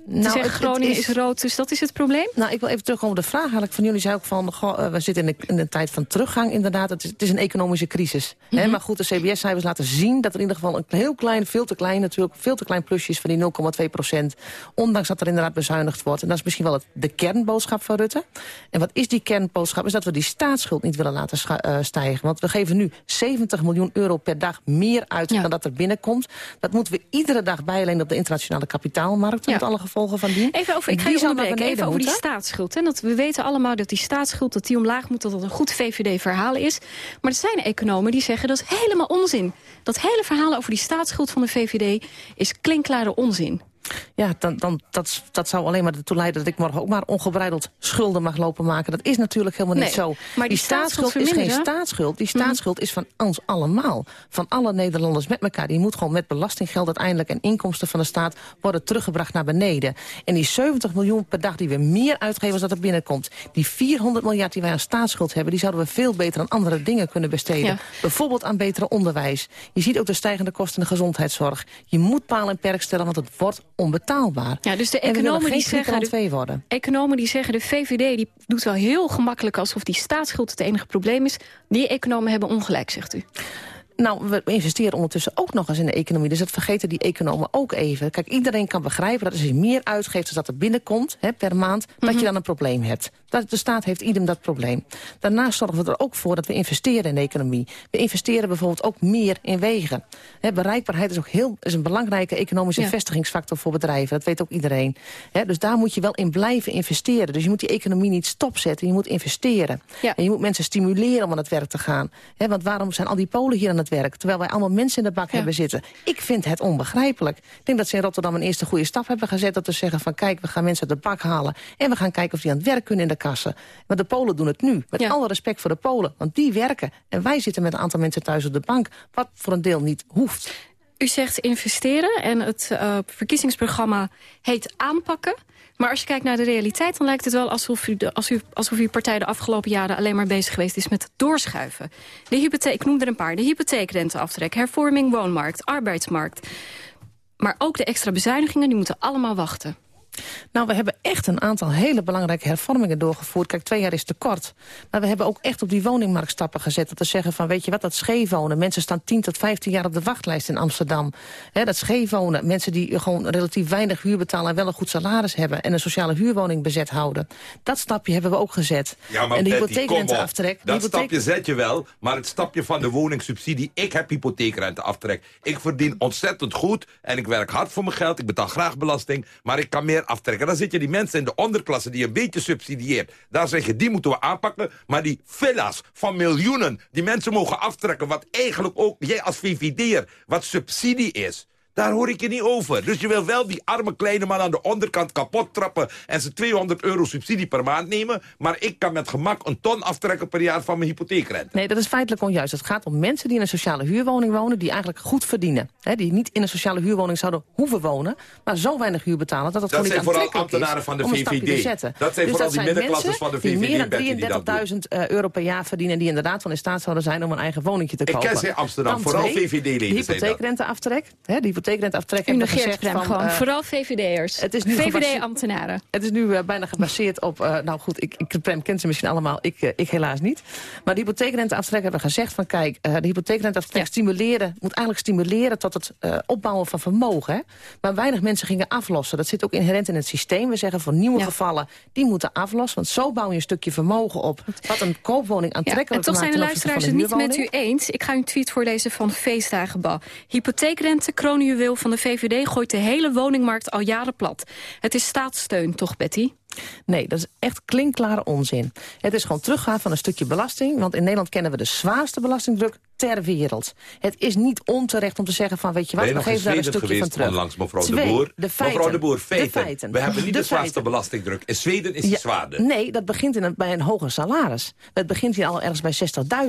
Nou, zeggen Groningen is- is... rood, dus dat is het probleem? Nou, ik wil even terugkomen op de vraag eigenlijk van jullie. zei ook van, goh, eh, we zitten in een, in tijd van teruggang inderdaad. Het is, het is een economische crisis. hè? Mhm. Maar goed, de CBS-cijfers laten zien dat er in ieder geval een heel klein, veel te klein natuurlijk, veel te klein plusje is van die 0,2 procent. Ondanks dat er inderdaad bezuinigd wordt. En dat is misschien wel het, de kernboodschap van Rutte. En wat is die kernboodschap? Is dat we die staatsschuld niet willen laten eh, stijgen. Want we geven nu 70 miljoen euro per dag meer uit dan dat er binnenkomt. Dat moeten we iedere dag bijlenen op de internationale kapitaalmarkt. Met alle gevolgen van die. Even over, ik ga je onderbreken. Even over die staatsschuld. Hè? Dat we weten allemaal dat die staatsschuld dat die omlaag moet, dat dat een goed VVD-verhaal is. Maar er zijn economen die zeggen dat is helemaal onzin. Dat hele verhaal over die staatsschuld van de VVD is klinkklare onzin. Ja, dan, dan, dat, dat zou alleen maar ertoe leiden dat ik morgen ook maar ongebreideld schulden mag lopen maken. Dat is natuurlijk helemaal niet zo. maar die staatsschuld is geen staatsschuld. Die Mhm. staatsschuld is van ons allemaal. Van alle Nederlanders met elkaar. Die moet gewoon met belastinggeld uiteindelijk en inkomsten van de staat worden teruggebracht naar beneden. En die 70 miljoen per dag die we meer uitgeven als dat er binnenkomt. Die 400 miljard die wij aan staatsschuld hebben, die zouden we veel beter aan andere dingen kunnen besteden. Ja. Bijvoorbeeld aan betere onderwijs. Je ziet ook de stijgende kosten in de gezondheidszorg. Je moet paal en perk stellen, want het wordt onbetaalbaar. Ja, dus de economen die zeggen... De, 2 worden. economen die zeggen de VVD die doet wel heel gemakkelijk alsof die staatsschuld het enige probleem is. Die economen hebben ongelijk, zegt u. Nou, we investeren ondertussen ook nog eens in de economie. Dus dat vergeten die economen ook even. Kijk, iedereen kan begrijpen dat als je meer uitgeeft... dan dat er binnenkomt hè, per maand, dat Mhm. je dan een probleem hebt. Dat, de staat heeft idem dat probleem. Daarnaast zorgen we er ook voor dat we investeren in de economie. We investeren bijvoorbeeld ook meer in wegen. Hè, bereikbaarheid is ook heel, is een belangrijke economische Ja. vestigingsfactor voor bedrijven. Dat weet ook iedereen. Hè, dus daar moet je wel in blijven investeren. Dus je moet die economie niet stopzetten, je moet investeren. Ja. En je moet mensen stimuleren om aan het werk te gaan. Hè, want waarom zijn al die Polen hier aan het werk... terwijl wij allemaal mensen in de bak hebben zitten? Ik vind het onbegrijpelijk. Ik denk dat ze in Rotterdam een eerste goede stap hebben gezet... dat te zeggen van kijk, we gaan mensen uit de bak halen... en we gaan kijken of die aan het werk kunnen in de kassen. Maar de Polen doen het nu, met Ja. alle respect voor de Polen. Want die werken. En wij zitten met een aantal mensen thuis op de bank... wat voor een deel niet hoeft. U zegt investeren en het eh, verkiezingsprogramma heet aanpakken. Maar als je kijkt naar de realiteit, dan lijkt het wel alsof, u de, alsof uw partij de afgelopen jaren alleen maar bezig geweest is met doorschuiven. De hypotheek, ik noem er een paar. De hypotheekrenteaftrek, hervorming woonmarkt, arbeidsmarkt. Maar ook de extra bezuinigingen, die moeten allemaal wachten. Nou, we hebben echt een aantal hele belangrijke hervormingen doorgevoerd. Kijk, twee jaar is te kort. Maar we hebben ook echt op die woningmarkt stappen gezet. Dat te zeggen van, weet je wat, dat scheefwonen. Mensen staan 10 tot 15 jaar op de wachtlijst in Amsterdam. Hè, dat scheefwonen. Mensen die gewoon relatief weinig huur betalen... en wel een goed salaris hebben. En een sociale huurwoning bezet houden. Dat stapje hebben we ook gezet. Ja, maar en de hypotheekrenteaftrek. Dat hypotheek- stapje zet je wel, maar het stapje van de woningsubsidie... ik heb hypotheekrenteaftrek. Ik verdien ontzettend goed en ik werk hard voor mijn geld. Ik betaal graag belasting, maar ik kan meer aftrekken. Dan zit je die mensen in de onderklasse die een beetje subsidieert. Daar zeg je, die moeten we aanpakken. Maar die villa's van miljoenen, die mensen mogen aftrekken... wat eigenlijk ook, jij als VVD'er, wat subsidie is... Daar hoor ik je niet over. Dus je wil wel die arme kleine man aan de onderkant kapot trappen... en ze 200 euro subsidie per maand nemen... maar ik kan met gemak een ton aftrekken per jaar van mijn hypotheekrente. Nee, dat is feitelijk onjuist. Het gaat om mensen die in een sociale huurwoning wonen... die eigenlijk goed verdienen. Hè, die niet in een sociale huurwoning zouden hoeven wonen... maar zo weinig huur betalen dat het Dat gewoon niet zijn vooral aantrekkelijk ambtenaren is van de VVD. Dat zijn Dus vooral die middenklassers van de die VVD, meer die dat dan 33.000 eh, euro per jaar verdienen... die inderdaad van in staat zouden zijn om een eigen woningje te Ik kopen. ken ze in Amsterdam, Dan vooral VVD-leden De zijn dat. hypotheekrenteaftrek. Hè, de hypotheekrenteaftrek U negeert gezegd hem van, gewoon. eh, Vooral VVD'ers. het is nu gebaseerd- VVD-ambtenaren. het is nu eh, bijna gebaseerd op... eh, nou goed, ik, ik, Prem kent ze misschien allemaal, ik, ik helaas niet. Maar de hypotheekrenteaftrek hebben we gezegd van... kijk, eh, de hypotheekrenteaftrek stimuleren, moet eigenlijk stimuleren... tot het eh, opbouwen van vermogen. Hè? Maar weinig mensen gingen aflossen. Dat zit ook inherent in het systeem. We zeggen voor nieuwe gevallen, die moeten aflossen. Want zo bouw je een stukje vermogen op. Wat een koopwoning Ja, aantrekkelijk en toch maakt zijn de luisteraars het niet met u eens. Ik ga een tweet voorlezen van Feestdagenbal. Hypotheekrente, kroonjuweel van de VVD... gooit de hele woningmarkt al jaren plat. Het is staatssteun, toch, Betty? Nee, dat is echt klinkklare onzin. Het is gewoon teruggaan van een stukje belasting. Want in Nederland kennen we de zwaarste belastingdruk ter wereld. Het is niet onterecht om te zeggen van, weet je wat, we geven daar een stukje van terug. onlangs, mevrouw Twee, de Boer? De feiten. Mevrouw de Boer, De feiten. We hebben niet de, De zwaarste belastingdruk. In Zweden is die Ja, zwaarder. Nee, dat begint in een, bij een hoger salaris. Het begint hier al ergens bij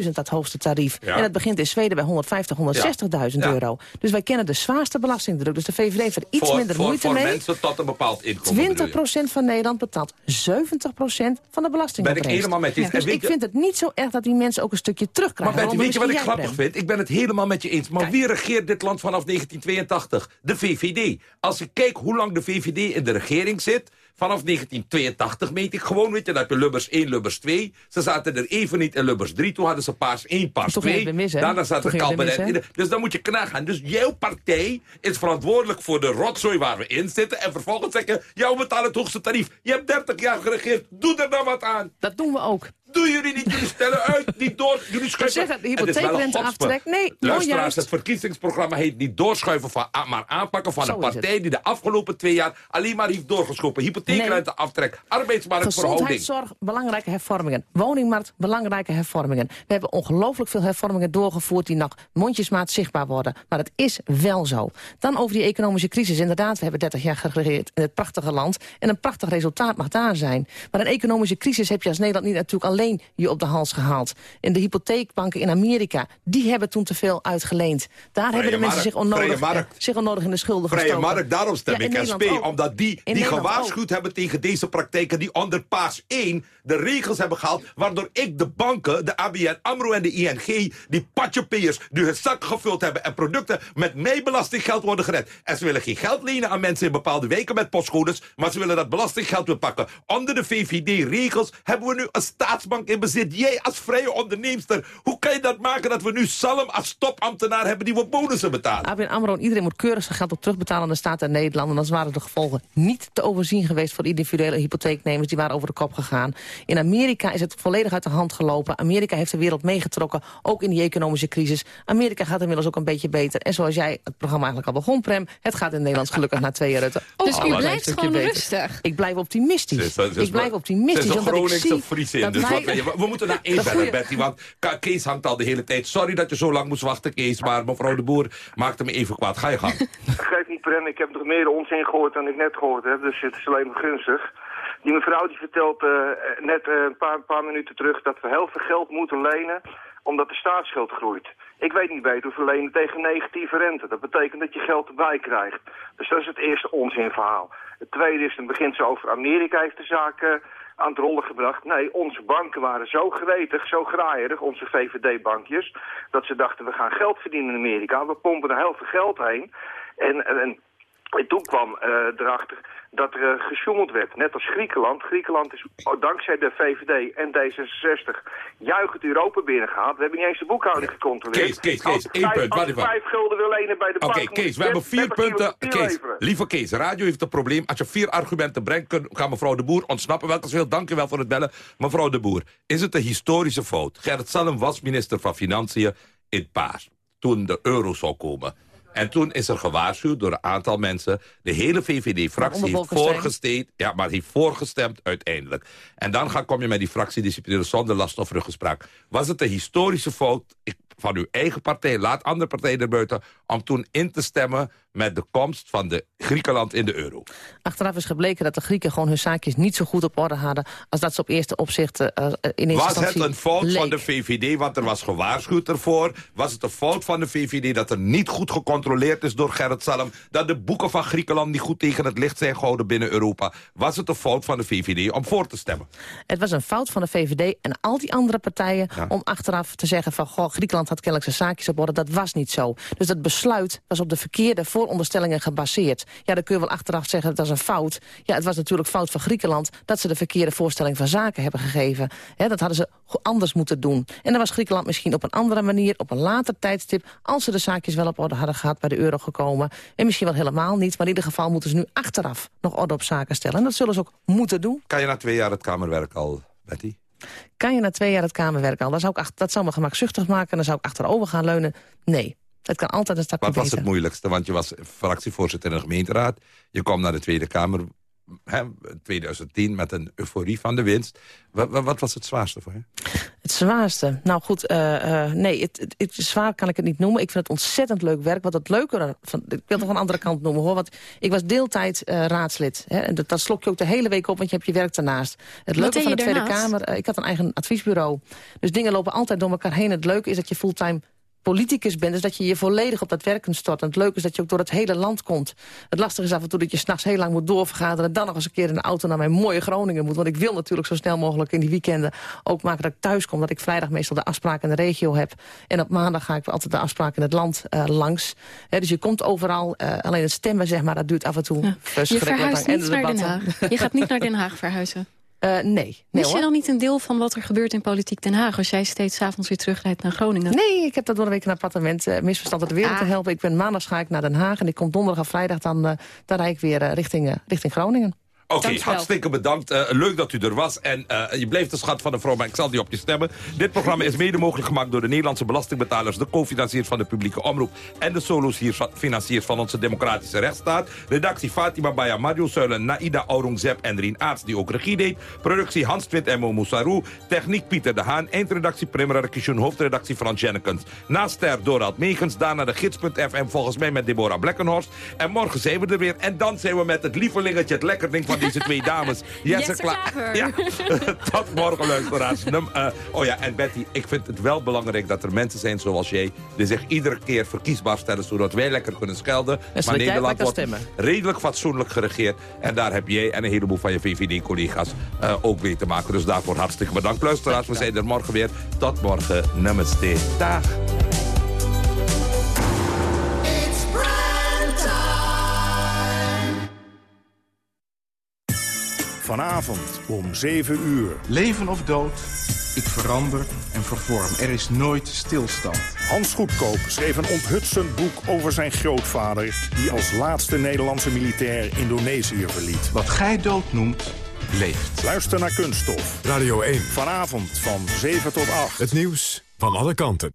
60.000, dat hoogste tarief. Ja. En het begint in Zweden bij 150, 160.000 Ja. euro. Dus wij kennen de zwaarste belastingdruk. Dus de VVD heeft er iets voor, minder voor, moeite voor mee. mensen tot een bepaald inkomen. bedoel je? 20% van Nederland betaalt 70% van de belasting. Ben ik helemaal met je eens. Dus ik vind het niet zo erg dat die mensen ook een stukje terugkrijgen. Maar weet je wat ik kinderachtig vindt, ik ben het helemaal met je eens. Maar wie regeert dit land vanaf 1982? De VVD. Als ik kijk hoe lang de VVD in de regering zit... Vanaf 1982 meet ik gewoon, weet je, dat je Lubbers 1, Lubbers 2. Ze zaten er even niet in Lubbers 3. Toen hadden ze paars 1, paars 2. Mis, Daarna zat er Kalbenet. Dus dan moet je knagaan. Dus jouw partij is verantwoordelijk voor de rotzooi waar we in zitten. En vervolgens zeggen, jou betaalt het hoogste tarief. Je hebt 30 jaar geregeerd. Doe er dan wat aan. Dat doen we ook. Doen jullie niet, jullie stellen uit, niet door, jullie schuiven... zeggen, de hypotheekrente aftrek, nee, Luisteraars, het verkiezingsprogramma heet niet doorschuiven, van, maar aanpakken van een partij die de afgelopen twee jaar alleen maar heeft doorgeschopen. Hypotheekrente aftrek, arbeidsmarktverhouding. Gezondheidszorg, belangrijke hervormingen. Woningmarkt, belangrijke hervormingen. We hebben ongelooflijk veel hervormingen doorgevoerd die nog mondjesmaat zichtbaar worden. Maar het is wel zo. Dan over die economische crisis. Inderdaad, we hebben 30 jaar geregeerd in het prachtige land. En een prachtig resultaat mag daar zijn. Maar een economische crisis heb je als Nederland niet natuurlijk alleen alleen je op de hals gehaald. En de hypotheekbanken in Amerika, die hebben toen te veel uitgeleend. Daar hebben de mensen zich onnodig, eh, zich onnodig in de schulden Vrije gestoken. markt, daarom stem ik SP. Omdat die, die gewaarschuwd hebben tegen deze praktijken... die onder paas 1 de regels hebben gehaald... waardoor ik de banken, de ABN AMRO en de ING... die patjepeers die hun zak gevuld hebben... en producten met mee belastinggeld worden gered. En ze willen geen geld lenen aan mensen in bepaalde weken met postcodes... maar ze willen dat belastinggeld weer pakken. Onder de VVD-regels hebben we nu een staatsbank in bezit. Jij als vrije onderneemster, hoe kan je dat maken... dat we nu Salm als topambtenaar hebben die we bonussen betalen? ABN AMRO en iedereen moet keurig zijn geld op terugbetalen aan de staat en Nederland. En dan waren de gevolgen niet te overzien geweest... voor individuele hypotheeknemers, die waren over de kop gegaan. In Amerika is het volledig uit de hand gelopen. Amerika heeft de wereld meegetrokken, ook in die economische crisis. Amerika gaat inmiddels ook een beetje beter. En zoals jij het programma eigenlijk al begon, Prem... het gaat in Nederland gelukkig na twee jaar Rutte. *laughs* Dus u blijft gewoon rustig? Ik blijf optimistisch. ik blijf optimistisch. Ze is een omdat ik zie Fries in. dat Dus wij- wat ben je- we moeten naar één goeie- Betty. Want Kees hangt al de hele tijd. Sorry dat je zo lang moest wachten, Kees. Maar mevrouw de Boer maakte me even kwaad. Ga je gang. *laughs* Geef niet, Prem. Ik heb nog meer onzin gehoord dan ik net gehoord heb. Dus het is alleen maar gunstig. Die mevrouw die vertelt eh, net eh, een paar, paar minuten terug dat we heel veel geld moeten lenen omdat de staatsschuld groeit. Ik weet niet beter hoe we lenen tegen negatieve rente. Dat betekent dat je geld erbij krijgt. Dus dat is het eerste onzinverhaal. Het tweede is, dan begint ze over Amerika heeft de zaak eh, aan het rollen gebracht. Nee, onze banken waren zo gretig, zo graaierig, onze VVD-bankjes, dat ze dachten we gaan geld verdienen in Amerika. We pompen er heel veel geld heen. En, en, en, en toen kwam eh, erachter dat er uh, gesjoemeld werd. Net als Griekenland. Griekenland is oh, dankzij de VVD en D66 juichend Europa binnengehaald. We hebben niet eens de boekhouding gecontroleerd. Kees, Kees, Kees, één vijf- punt, Als je vijf gulden wil lenen bij de Oké, bank... Kees, moet je we hebben 30 vier punten. Kees, lieve Kees, radio heeft een probleem. Als je vier argumenten brengt, kan mevrouw de Boer ontsnappen. Welke wil, dank u wel voor het bellen. Mevrouw de Boer, is het een historische fout? Gerrit Salm was minister van Financiën in Paars. Toen de euro zou komen. En toen is er gewaarschuwd door een aantal mensen. De hele VVD-fractie heeft voorgestemd. Ja, maar heeft voorgestemd uiteindelijk. En dan ga, kom je met die fractiediscipline zonder last of ruggespraak. Was het een historische fout ik, van uw eigen partij, laat andere partijen erbuiten... om toen in te stemmen met de komst van de Griekenland in de euro? Achteraf is gebleken dat de Grieken gewoon hun zaakjes niet zo goed op orde hadden... als dat ze op eerste opzicht eh, in eerste Was het een fout van de VVD, want er was gewaarschuwd ervoor? Was het een fout van de VVD dat er niet goed gecontroleerd is door Gerrit Salm? Dat de boeken van Griekenland niet goed tegen het licht zijn gehouden binnen Europa? Was het een fout van de VVD om voor te stemmen? Het was een fout van de VVD en al die andere partijen... om achteraf te zeggen van goh, Griekenland had kennelijk zijn zaakjes op orde. Dat was niet zo. Dus dat besluit was op de verkeerde vooronderstellingen gebaseerd. Ja, dan kun je wel achteraf zeggen dat is een fout. Ja, het was natuurlijk fout van Griekenland... dat ze de verkeerde voorstelling van zaken hebben gegeven. Dat hadden ze anders moeten doen. En dan was Griekenland misschien op een andere manier... op een later tijdstip, als ze de zaakjes wel op orde hadden gehad... bij de euro gekomen. En misschien wel helemaal niet, maar in ieder geval moeten ze nu achteraf... nog orde op zaken stellen. En dat zullen ze ook moeten doen. Kan je na twee jaar het Kamerwerk al, Betty? Kan je na twee jaar het Kamerwerk al? Dat zou, ik dat zou me gemakzuchtig maken en dan zou ik achterover gaan leunen. Nee, het kan altijd een stapje Wat was het moeilijkste? Want je was fractievoorzitter in de gemeenteraad. Je kwam naar de Tweede Kamer hè, in 2010 met een euforie van de winst. Wat, wat, wat was het zwaarste voor je? Het zwaarste? Nou goed, eh, eh, nee, het, het, het- zwaar kan ik het niet noemen. Ik vind het ontzettend leuk werk. Wat het leuke, er- van, ik wil het van een andere kant noemen hoor. Want ik was deeltijd eh, raadslid. Hè, en dat, dat slok je ook de hele week op, want je hebt je werk daarnaast. Het leuke van je de Tweede? Kamer, ik had een eigen adviesbureau. Dus dingen lopen altijd door elkaar heen. Het leuke is dat je fulltime politicus bent... is dat je je volledig op dat werk kunt storten. En het leuke is dat je ook door het hele land komt. Het lastige is af en toe dat je s'nachts heel lang moet doorvergaderen... dan nog eens een keer in de auto naar mijn mooie Groningen moet. Want ik wil natuurlijk zo snel mogelijk in die weekenden ook maken dat ik thuis kom. Dat ik vrijdag meestal de afspraak in de regio heb. En op maandag ga ik altijd de afspraak in het land uh, langs. dus je komt overal. Uh, alleen het stemmen, zeg maar, dat duurt af en toe ja. verschrikkelijk lang. Je niet naar Den Haag. Je gaat niet naar Den Haag verhuizen. Uh, nee. nee Is je dan niet een deel van wat er gebeurt in politiek Den Haag... als jij steeds avonds weer terugrijdt naar Groningen? Nee, ik heb dat door de week een appartement uh, misverstand uit de wereld ah. te helpen. Ik ben maandag ga ik naar Den Haag en ik kom donderdag of vrijdag... dan, uh, dan rijd ik weer richting, richting Groningen. Oké, okay, hartstikke bedankt. Uh, leuk dat u er was. En uh, je bleef de schat van de vrouw, maar ik zal die op je stemmen. Dit programma is mede mogelijk gemaakt door de Nederlandse belastingbetalers... de co-financiers van de publieke omroep... en de solo-financiers van onze democratische rechtsstaat. Redactie Fatima Baya, Mario Suilen, Naida Aurangzeb en Rien Aarts... die ook regie deed. Productie Hans Twit en Mo Moussarou. Techniek Pieter de Haan. Eindredactie Primera Kishun. Hoofdredactie Frans Jennekens. Naast Ster Dorald Megens. Daarna de gids.fm volgens mij met Deborah Blekkenhorst. En morgen zijn we er weer. En dan zijn we met het lievelingetje, het lekkerding van deze twee dames. Jesse, Klaver. Ja. *laughs* Tot morgen, luisteraars. Uh, oh ja, en Betty, ik vind het wel belangrijk dat er mensen zijn zoals jij... die zich iedere keer verkiesbaar stellen... zodat wij lekker kunnen schelden. maar Nederland wordt redelijk fatsoenlijk geregeerd. En daar heb jij en een heleboel van je VVD-collega's uh, ook mee te maken. Dus daarvoor hartstikke bedankt, luisteraars. We zijn er morgen weer. Tot morgen. Namaste. Dag. Vanavond om 7 uur. Leven of dood, ik verander en vervorm. Er is nooit stilstand. Hans Goedkoop schreef een onthutsend boek over zijn grootvader... die als laatste Nederlandse militair Indonesië verliet. Wat gij dood noemt, leeft. Luister naar Kunststof. Radio 1. Vanavond van 7 tot 8. Het nieuws van alle kanten.